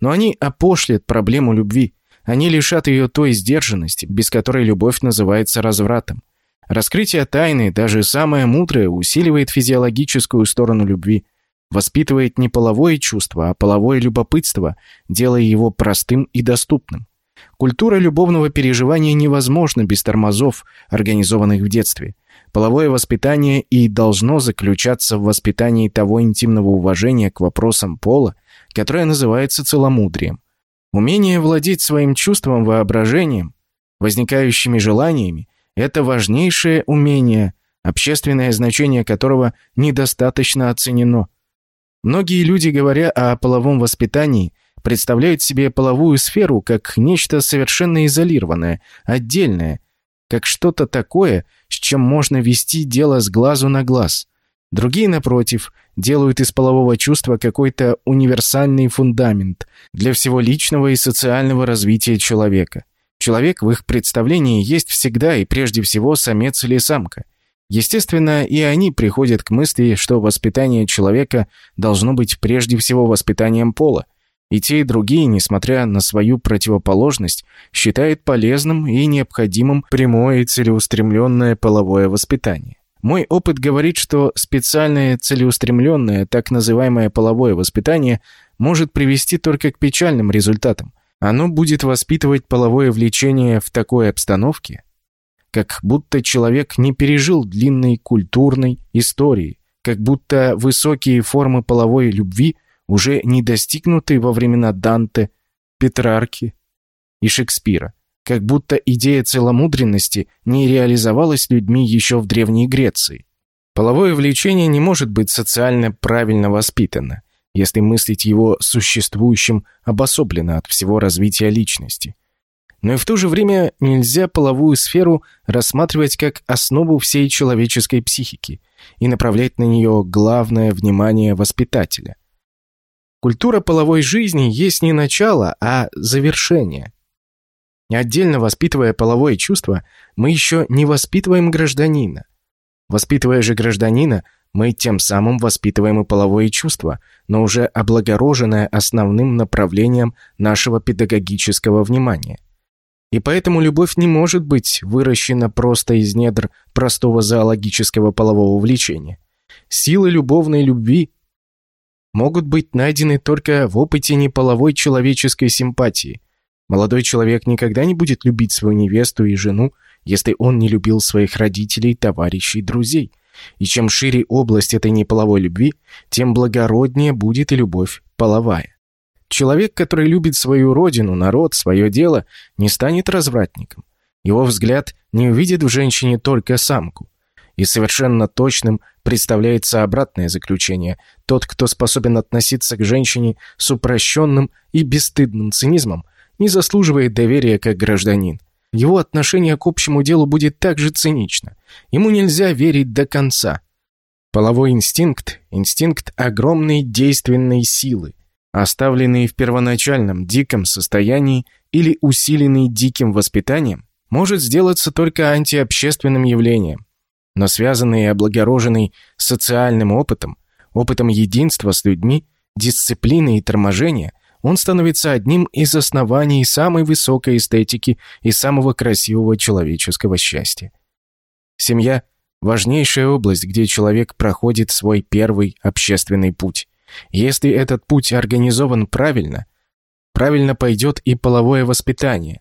Но они опошлят проблему любви, они лишат ее той сдержанности, без которой любовь называется развратом. Раскрытие тайны, даже самое мудрое, усиливает физиологическую сторону любви, воспитывает не половое чувство, а половое любопытство, делая его простым и доступным. Культура любовного переживания невозможна без тормозов, организованных в детстве. Половое воспитание и должно заключаться в воспитании того интимного уважения к вопросам пола, которое называется целомудрием. Умение владеть своим чувством, воображением, возникающими желаниями – это важнейшее умение, общественное значение которого недостаточно оценено. Многие люди, говоря о половом воспитании, представляют себе половую сферу как нечто совершенно изолированное, отдельное, как что-то такое, с чем можно вести дело с глазу на глаз. Другие, напротив, делают из полового чувства какой-то универсальный фундамент для всего личного и социального развития человека. Человек в их представлении есть всегда и прежде всего самец или самка. Естественно, и они приходят к мысли, что воспитание человека должно быть прежде всего воспитанием пола. И те, и другие, несмотря на свою противоположность, считают полезным и необходимым прямое и целеустремленное половое воспитание. Мой опыт говорит, что специальное целеустремленное, так называемое половое воспитание может привести только к печальным результатам. Оно будет воспитывать половое влечение в такой обстановке, как будто человек не пережил длинной культурной истории, как будто высокие формы половой любви уже не достигнуты во времена Данте, Петрарки и Шекспира, как будто идея целомудренности не реализовалась людьми еще в Древней Греции. Половое влечение не может быть социально правильно воспитано, если мыслить его существующим обособленно от всего развития личности – но и в то же время нельзя половую сферу рассматривать как основу всей человеческой психики и направлять на нее главное внимание воспитателя. Культура половой жизни есть не начало, а завершение. Отдельно воспитывая половое чувство, мы еще не воспитываем гражданина. Воспитывая же гражданина, мы тем самым воспитываем и половое чувство, но уже облагороженное основным направлением нашего педагогического внимания. И поэтому любовь не может быть выращена просто из недр простого зоологического полового влечения. Силы любовной любви могут быть найдены только в опыте неполовой человеческой симпатии. Молодой человек никогда не будет любить свою невесту и жену, если он не любил своих родителей, товарищей, друзей. И чем шире область этой неполовой любви, тем благороднее будет и любовь половая. Человек, который любит свою родину, народ, свое дело, не станет развратником. Его взгляд не увидит в женщине только самку. И совершенно точным представляется обратное заключение. Тот, кто способен относиться к женщине с упрощенным и бесстыдным цинизмом, не заслуживает доверия как гражданин. Его отношение к общему делу будет также цинично. Ему нельзя верить до конца. Половой инстинкт – инстинкт огромной действенной силы – оставленный в первоначальном диком состоянии или усиленный диким воспитанием, может сделаться только антиобщественным явлением, но связанный и облагороженный социальным опытом, опытом единства с людьми, дисциплины и торможения, он становится одним из оснований самой высокой эстетики и самого красивого человеческого счастья. Семья – важнейшая область, где человек проходит свой первый общественный путь. Если этот путь организован правильно, правильно пойдет и половое воспитание.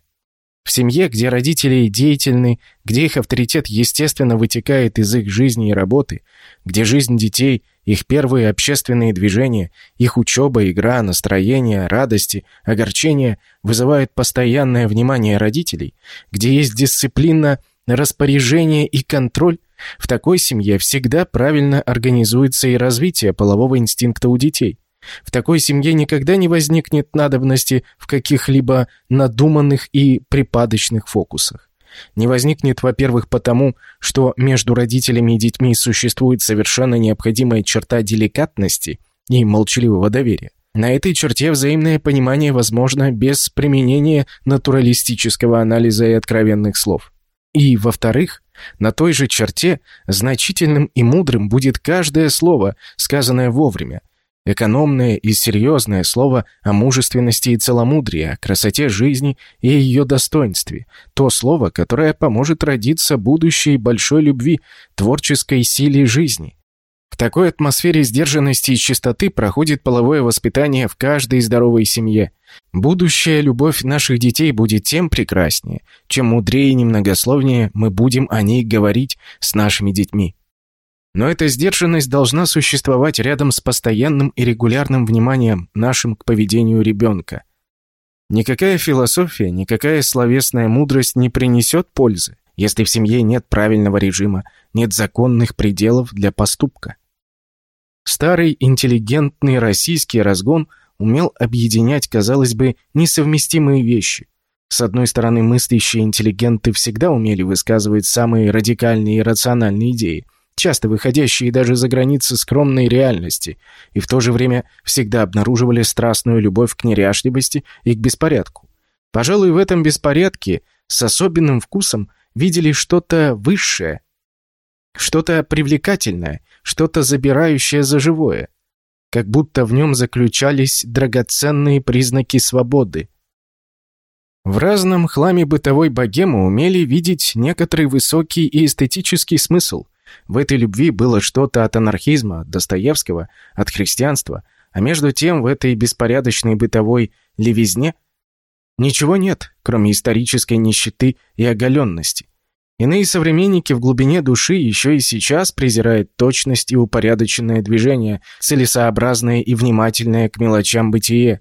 В семье, где родители деятельны, где их авторитет естественно вытекает из их жизни и работы, где жизнь детей, их первые общественные движения, их учеба, игра, настроение, радости, огорчения вызывают постоянное внимание родителей, где есть дисциплина, распоряжение и контроль, в такой семье всегда правильно организуется и развитие полового инстинкта у детей. В такой семье никогда не возникнет надобности в каких-либо надуманных и припадочных фокусах. Не возникнет, во-первых, потому, что между родителями и детьми существует совершенно необходимая черта деликатности и молчаливого доверия. На этой черте взаимное понимание возможно без применения натуралистического анализа и откровенных слов. И, во-вторых, на той же черте значительным и мудрым будет каждое слово, сказанное вовремя. Экономное и серьезное слово о мужественности и целомудрии, о красоте жизни и ее достоинстве. То слово, которое поможет родиться будущей большой любви, творческой силе жизни. В такой атмосфере сдержанности и чистоты проходит половое воспитание в каждой здоровой семье. Будущая любовь наших детей будет тем прекраснее, чем мудрее и немногословнее мы будем о ней говорить с нашими детьми. Но эта сдержанность должна существовать рядом с постоянным и регулярным вниманием нашим к поведению ребенка. Никакая философия, никакая словесная мудрость не принесет пользы, если в семье нет правильного режима, нет законных пределов для поступка. Старый интеллигентный российский разгон умел объединять, казалось бы, несовместимые вещи. С одной стороны, мыслящие интеллигенты всегда умели высказывать самые радикальные и рациональные идеи, часто выходящие даже за границы скромной реальности, и в то же время всегда обнаруживали страстную любовь к неряшливости и к беспорядку. Пожалуй, в этом беспорядке с особенным вкусом видели что-то высшее, что-то привлекательное, что-то забирающее за живое, как будто в нем заключались драгоценные признаки свободы. В разном хламе бытовой богемы умели видеть некоторый высокий и эстетический смысл. В этой любви было что-то от анархизма, от Достоевского, от христианства, а между тем в этой беспорядочной бытовой левизне ничего нет, кроме исторической нищеты и оголенности. Иные современники в глубине души еще и сейчас презирают точность и упорядоченное движение, целесообразное и внимательное к мелочам бытие.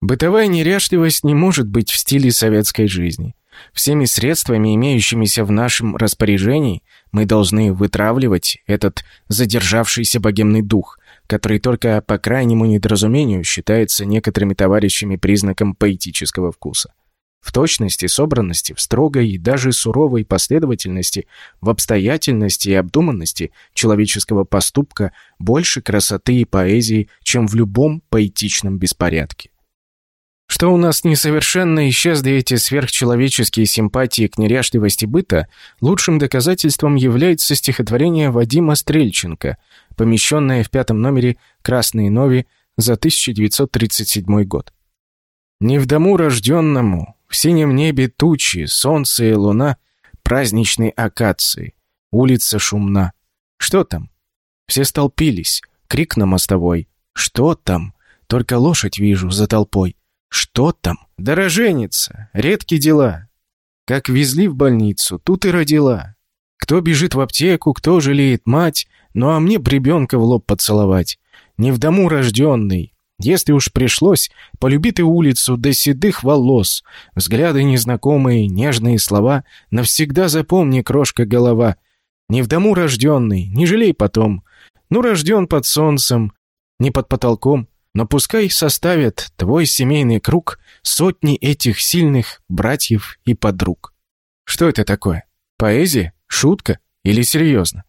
Бытовая неряшливость не может быть в стиле советской жизни. Всеми средствами, имеющимися в нашем распоряжении, мы должны вытравливать этот задержавшийся богемный дух, который только по крайнему недоразумению считается некоторыми товарищами признаком поэтического вкуса. В точности, собранности, в строгой и даже суровой последовательности, в обстоятельности и обдуманности человеческого поступка больше красоты и поэзии, чем в любом поэтичном беспорядке. Что у нас несовершенно исчезли эти сверхчеловеческие симпатии к неряшливости быта, лучшим доказательством является стихотворение Вадима Стрельченко, помещенное в пятом номере «Красные нови» за 1937 год. «Не в дому рожденному, в синем небе тучи, солнце и луна, праздничной акации, улица шумна. Что там? Все столпились, крик на мостовой. Что там? Только лошадь вижу за толпой. Что там? Дороженица, редкие дела. Как везли в больницу, тут и родила. Кто бежит в аптеку, кто жалеет мать, ну а мне ребенка в лоб поцеловать. Не в дому рожденный, если уж пришлось, полюби ты улицу до седых волос. Взгляды незнакомые, нежные слова. Навсегда запомни, крошка голова. Не в дому рожденный, не жалей потом. Ну, рожден под солнцем, не под потолком. Но пускай составят твой семейный круг сотни этих сильных братьев и подруг. Что это такое? Поэзия? Шутка? Или серьезно?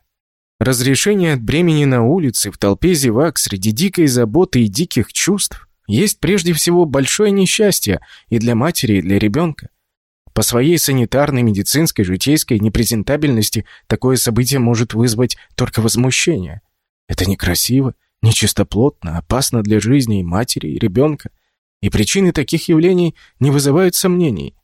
Разрешение от бремени на улице, в толпе зевак, среди дикой заботы и диких чувств есть прежде всего большое несчастье и для матери, и для ребенка. По своей санитарной, медицинской, житейской непрезентабельности такое событие может вызвать только возмущение. Это некрасиво, нечистоплотно, опасно для жизни и матери, и ребенка. И причины таких явлений не вызывают сомнений.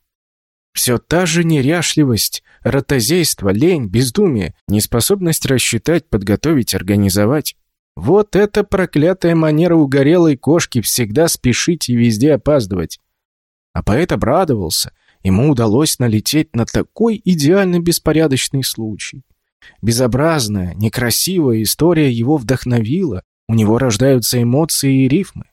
Все та же неряшливость, ротозейство, лень, бездумие, неспособность рассчитать, подготовить, организовать. Вот эта проклятая манера угорелой кошки всегда спешить и везде опаздывать. А поэт обрадовался. Ему удалось налететь на такой идеально беспорядочный случай. Безобразная, некрасивая история его вдохновила. У него рождаются эмоции и рифмы.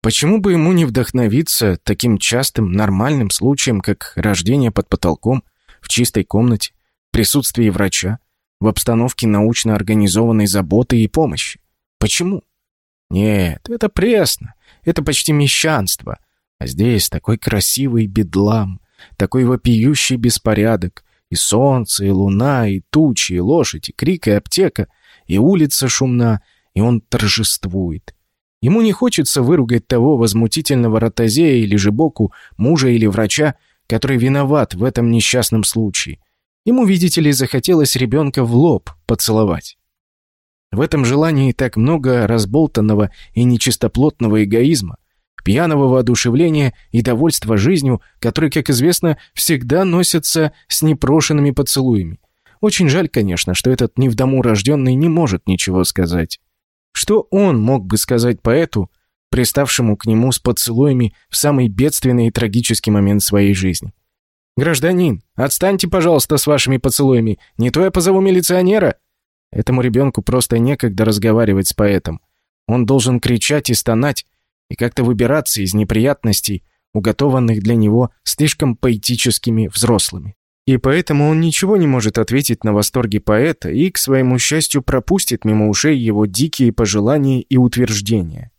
Почему бы ему не вдохновиться таким частым нормальным случаем, как рождение под потолком, в чистой комнате, в присутствии врача, в обстановке научно организованной заботы и помощи? Почему? Нет, это пресно, это почти мещанство. А здесь такой красивый бедлам, такой вопиющий беспорядок, и солнце, и луна, и тучи, и лошадь, и крик, и аптека, и улица шумна, и он торжествует. Ему не хочется выругать того возмутительного ротозея или жебоку, мужа или врача, который виноват в этом несчастном случае. Ему, видите ли, захотелось ребенка в лоб поцеловать. В этом желании так много разболтанного и нечистоплотного эгоизма, пьяного воодушевления и довольства жизнью, которые, как известно, всегда носятся с непрошенными поцелуями. Очень жаль, конечно, что этот не в дому рожденный не может ничего сказать. Что он мог бы сказать поэту, приставшему к нему с поцелуями в самый бедственный и трагический момент своей жизни? «Гражданин, отстаньте, пожалуйста, с вашими поцелуями, не то я позову милиционера!» Этому ребенку просто некогда разговаривать с поэтом. Он должен кричать и стонать, и как-то выбираться из неприятностей, уготованных для него слишком поэтическими взрослыми и поэтому он ничего не может ответить на восторги поэта и, к своему счастью, пропустит мимо ушей его дикие пожелания и утверждения.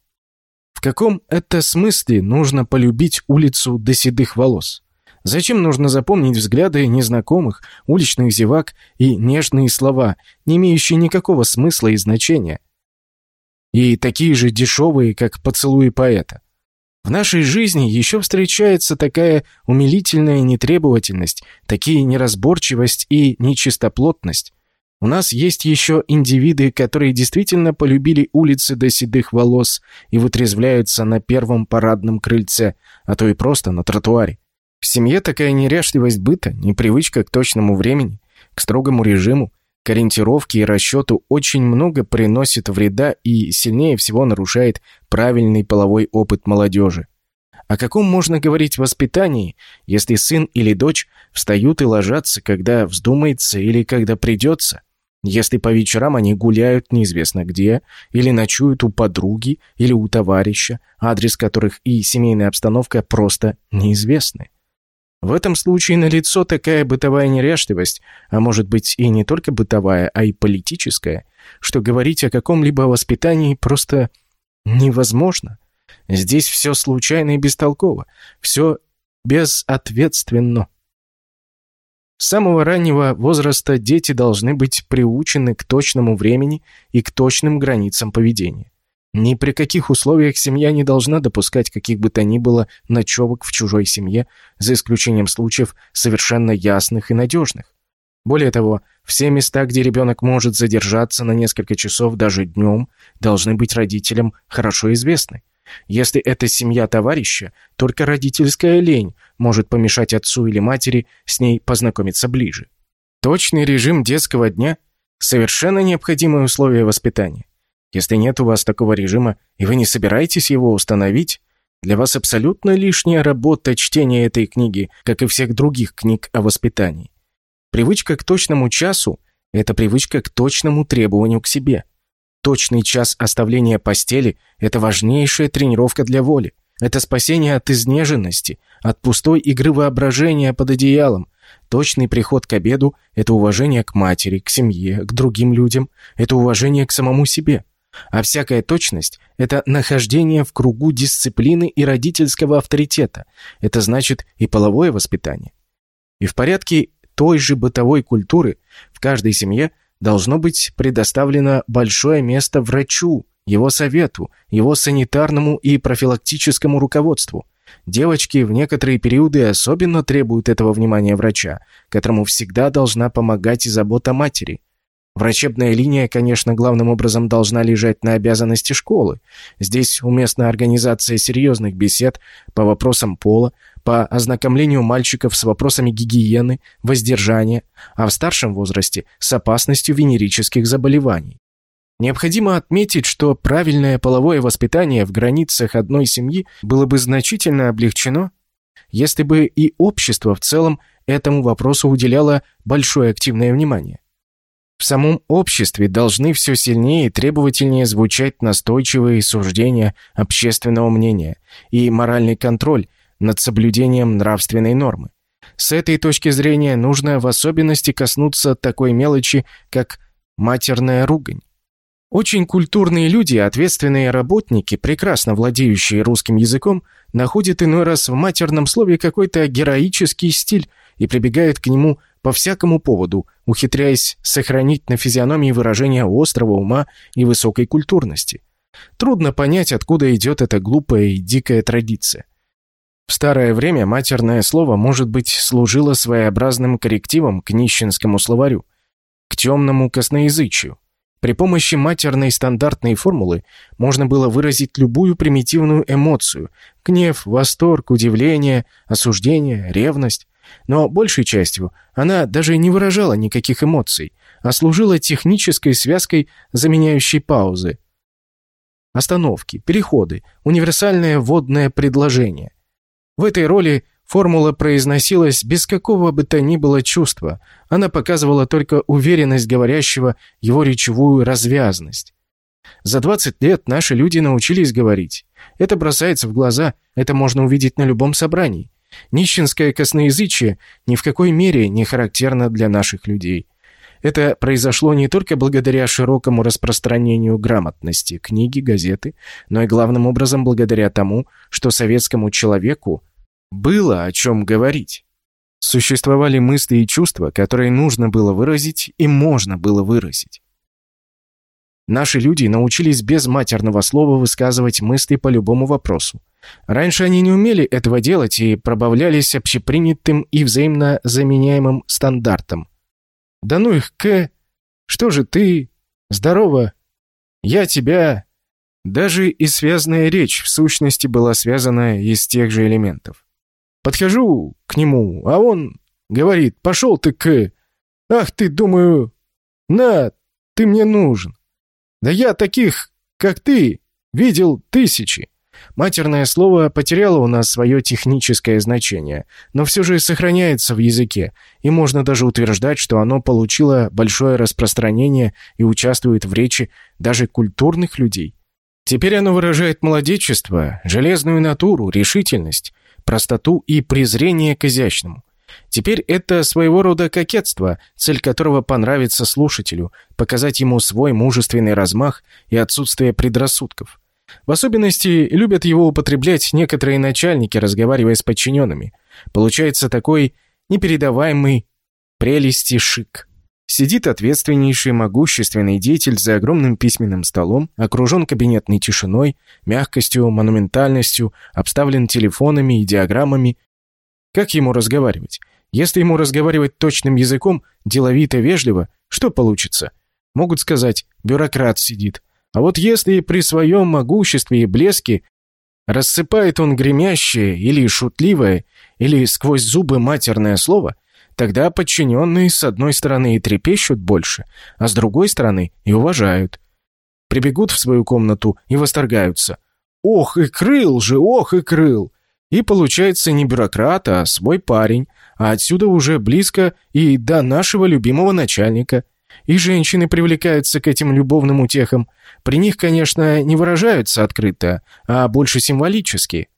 В каком это смысле нужно полюбить улицу до седых волос? Зачем нужно запомнить взгляды незнакомых, уличных зевак и нежные слова, не имеющие никакого смысла и значения? И такие же дешевые, как поцелуи поэта. В нашей жизни еще встречается такая умилительная нетребовательность, такие неразборчивость и нечистоплотность. У нас есть еще индивиды, которые действительно полюбили улицы до седых волос и вытрезвляются на первом парадном крыльце, а то и просто на тротуаре. В семье такая неряшливость быта, непривычка к точному времени, к строгому режиму, к и расчету очень много приносит вреда и сильнее всего нарушает правильный половой опыт молодежи. О каком можно говорить воспитании, если сын или дочь встают и ложатся, когда вздумается или когда придется? Если по вечерам они гуляют неизвестно где, или ночуют у подруги, или у товарища, адрес которых и семейная обстановка просто неизвестны. В этом случае налицо такая бытовая неряшливость, а может быть и не только бытовая, а и политическая, что говорить о каком-либо воспитании просто невозможно. Здесь все случайно и бестолково, все безответственно. С самого раннего возраста дети должны быть приучены к точному времени и к точным границам поведения. Ни при каких условиях семья не должна допускать каких бы то ни было ночевок в чужой семье, за исключением случаев совершенно ясных и надежных. Более того, все места, где ребенок может задержаться на несколько часов даже днем, должны быть родителям хорошо известны. Если это семья товарища, только родительская лень может помешать отцу или матери с ней познакомиться ближе. Точный режим детского дня – совершенно необходимое условие воспитания. Если нет у вас такого режима, и вы не собираетесь его установить, для вас абсолютно лишняя работа чтения этой книги, как и всех других книг о воспитании. Привычка к точному часу – это привычка к точному требованию к себе. Точный час оставления постели – это важнейшая тренировка для воли. Это спасение от изнеженности, от пустой игры воображения под одеялом. Точный приход к обеду – это уважение к матери, к семье, к другим людям, это уважение к самому себе. А всякая точность – это нахождение в кругу дисциплины и родительского авторитета. Это значит и половое воспитание. И в порядке той же бытовой культуры в каждой семье должно быть предоставлено большое место врачу, его совету, его санитарному и профилактическому руководству. Девочки в некоторые периоды особенно требуют этого внимания врача, которому всегда должна помогать и забота матери. Врачебная линия, конечно, главным образом должна лежать на обязанности школы. Здесь уместна организация серьезных бесед по вопросам пола, по ознакомлению мальчиков с вопросами гигиены, воздержания, а в старшем возрасте с опасностью венерических заболеваний. Необходимо отметить, что правильное половое воспитание в границах одной семьи было бы значительно облегчено, если бы и общество в целом этому вопросу уделяло большое активное внимание. В самом обществе должны все сильнее и требовательнее звучать настойчивые суждения общественного мнения и моральный контроль над соблюдением нравственной нормы. С этой точки зрения нужно в особенности коснуться такой мелочи, как матерная ругань. Очень культурные люди, ответственные работники, прекрасно владеющие русским языком, находят иной раз в матерном слове какой-то героический стиль и прибегают к нему по всякому поводу, ухитряясь сохранить на физиономии выражение острого ума и высокой культурности. Трудно понять, откуда идет эта глупая и дикая традиция. В старое время матерное слово, может быть, служило своеобразным коррективом к нищенскому словарю, к темному косноязычию. При помощи матерной стандартной формулы можно было выразить любую примитивную эмоцию – гнев, восторг, удивление, осуждение, ревность. Но большей частью она даже не выражала никаких эмоций, а служила технической связкой заменяющей паузы. Остановки, переходы, универсальное вводное предложение. В этой роли формула произносилась без какого бы то ни было чувства, она показывала только уверенность говорящего, его речевую развязность. За 20 лет наши люди научились говорить. Это бросается в глаза, это можно увидеть на любом собрании. Нищенское косноязычие ни в какой мере не характерно для наших людей. Это произошло не только благодаря широкому распространению грамотности, книги, газеты, но и главным образом благодаря тому, что советскому человеку было о чем говорить. Существовали мысли и чувства, которые нужно было выразить и можно было выразить. Наши люди научились без матерного слова высказывать мысли по любому вопросу. Раньше они не умели этого делать и пробавлялись общепринятым и взаимно заменяемым стандартом. «Да ну их к... Что же ты? Здорово. Я тебя...» Даже и связанная речь в сущности была связана из тех же элементов. Подхожу к нему, а он говорит «Пошел ты к...» «Ах ты, думаю, на, ты мне нужен. Да я таких, как ты, видел тысячи. Матерное слово потеряло у нас свое техническое значение, но все же сохраняется в языке, и можно даже утверждать, что оно получило большое распространение и участвует в речи даже культурных людей. Теперь оно выражает молодечество, железную натуру, решительность, простоту и презрение к изящному. Теперь это своего рода кокетство, цель которого понравится слушателю, показать ему свой мужественный размах и отсутствие предрассудков. В особенности любят его употреблять некоторые начальники, разговаривая с подчиненными. Получается такой непередаваемый прелести шик. Сидит ответственнейший, могущественный деятель за огромным письменным столом, окружен кабинетной тишиной, мягкостью, монументальностью, обставлен телефонами и диаграммами как ему разговаривать? Если ему разговаривать точным языком, деловито, вежливо, что получится? Могут сказать «бюрократ сидит». А вот если при своем могуществе и блеске рассыпает он гремящее или шутливое, или сквозь зубы матерное слово, тогда подчиненные с одной стороны и трепещут больше, а с другой стороны и уважают. Прибегут в свою комнату и восторгаются. «Ох, и крыл же, ох, и крыл!» И получается не бюрократ, а свой парень, а отсюда уже близко и до нашего любимого начальника. И женщины привлекаются к этим любовным утехам. При них, конечно, не выражаются открыто, а больше символически.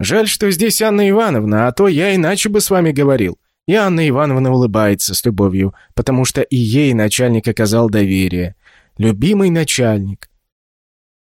Жаль, что здесь Анна Ивановна, а то я иначе бы с вами говорил. И Анна Ивановна улыбается с любовью, потому что и ей начальник оказал доверие. Любимый начальник.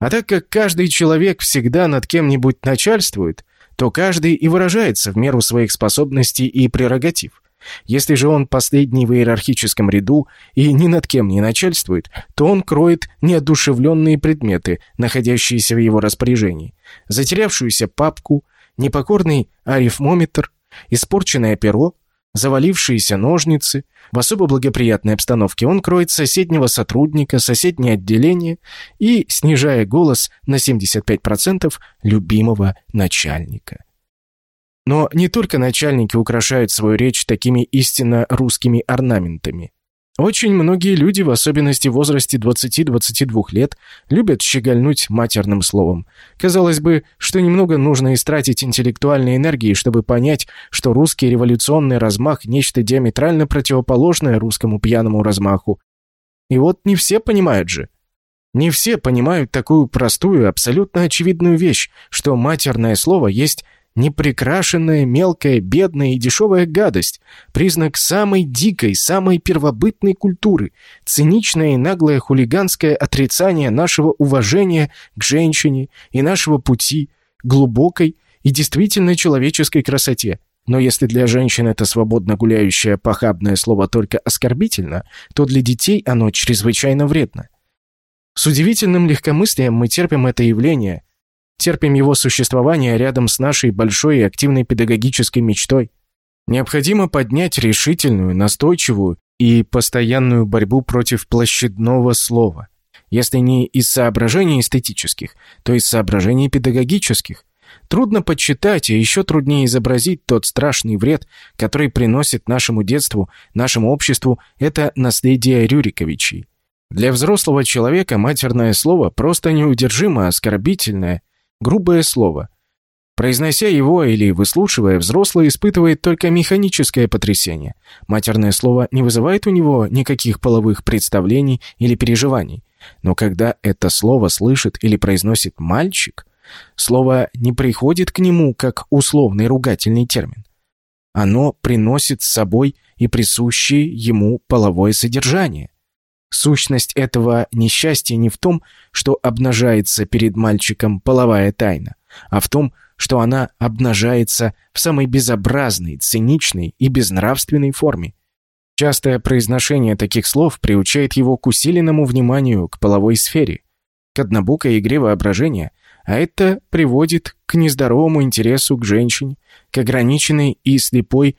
А так как каждый человек всегда над кем-нибудь начальствует, то каждый и выражается в меру своих способностей и прерогатив. Если же он последний в иерархическом ряду и ни над кем не начальствует, то он кроет неодушевленные предметы, находящиеся в его распоряжении, затерявшуюся папку, непокорный арифмометр, испорченное перо, завалившиеся ножницы. В особо благоприятной обстановке он кроет соседнего сотрудника, соседнее отделение и, снижая голос на 75%, любимого начальника. Но не только начальники украшают свою речь такими истинно русскими орнаментами. Очень многие люди, в особенности в возрасте 20-22 лет, любят щегольнуть матерным словом. Казалось бы, что немного нужно истратить интеллектуальной энергии, чтобы понять, что русский революционный размах – нечто диаметрально противоположное русскому пьяному размаху. И вот не все понимают же. Не все понимают такую простую, абсолютно очевидную вещь, что матерное слово есть Неприкрашенная, мелкая, бедная и дешевая гадость – признак самой дикой, самой первобытной культуры, циничное и наглое хулиганское отрицание нашего уважения к женщине и нашего пути, глубокой и действительно человеческой красоте. Но если для женщин это свободно гуляющее похабное слово только оскорбительно, то для детей оно чрезвычайно вредно. С удивительным легкомыслием мы терпим это явление – терпим его существование рядом с нашей большой и активной педагогической мечтой. Необходимо поднять решительную, настойчивую и постоянную борьбу против площадного слова. Если не из соображений эстетических, то из соображений педагогических. Трудно подсчитать, и еще труднее изобразить тот страшный вред, который приносит нашему детству, нашему обществу это наследие Рюриковичей. Для взрослого человека матерное слово просто неудержимо оскорбительное – грубое слово. Произнося его или выслушивая, взрослый испытывает только механическое потрясение. Матерное слово не вызывает у него никаких половых представлений или переживаний. Но когда это слово слышит или произносит мальчик, слово не приходит к нему как условный ругательный термин. Оно приносит с собой и присущее ему половое содержание. Сущность этого несчастья не в том, что обнажается перед мальчиком половая тайна, а в том, что она обнажается в самой безобразной, циничной и безнравственной форме. Частое произношение таких слов приучает его к усиленному вниманию к половой сфере, к однобокой игре воображения, А это приводит к нездоровому интересу к женщине, к ограниченной и слепой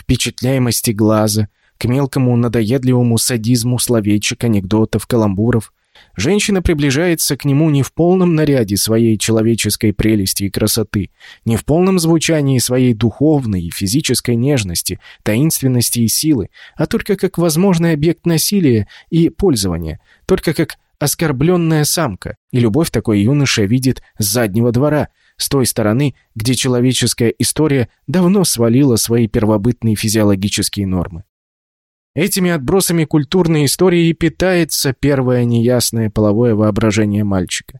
впечатляемости глаза, к мелкому надоедливому садизму словечек, анекдотов, каламбуров. Женщина приближается к нему не в полном наряде своей человеческой прелести и красоты, не в полном звучании своей духовной и физической нежности, таинственности и силы, а только как возможный объект насилия и пользования, только как оскорбленная самка, и любовь такой юноша видит с заднего двора, с той стороны, где человеческая история давно свалила свои первобытные физиологические нормы. Этими отбросами культурной истории и питается первое неясное половое воображение мальчика.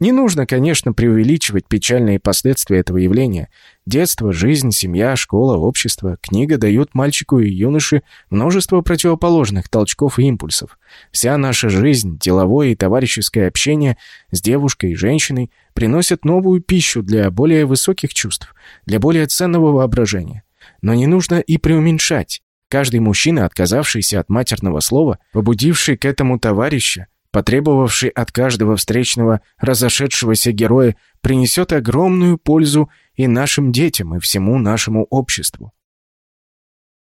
Не нужно, конечно, преувеличивать печальные последствия этого явления. Детство, жизнь, семья, школа, общество, книга дают мальчику и юноше множество противоположных толчков и импульсов. Вся наша жизнь, деловое и товарищеское общение с девушкой и женщиной приносят новую пищу для более высоких чувств, для более ценного воображения. Но не нужно и преуменьшать. Каждый мужчина, отказавшийся от матерного слова, побудивший к этому товарища, потребовавший от каждого встречного разошедшегося героя, принесет огромную пользу и нашим детям, и всему нашему обществу.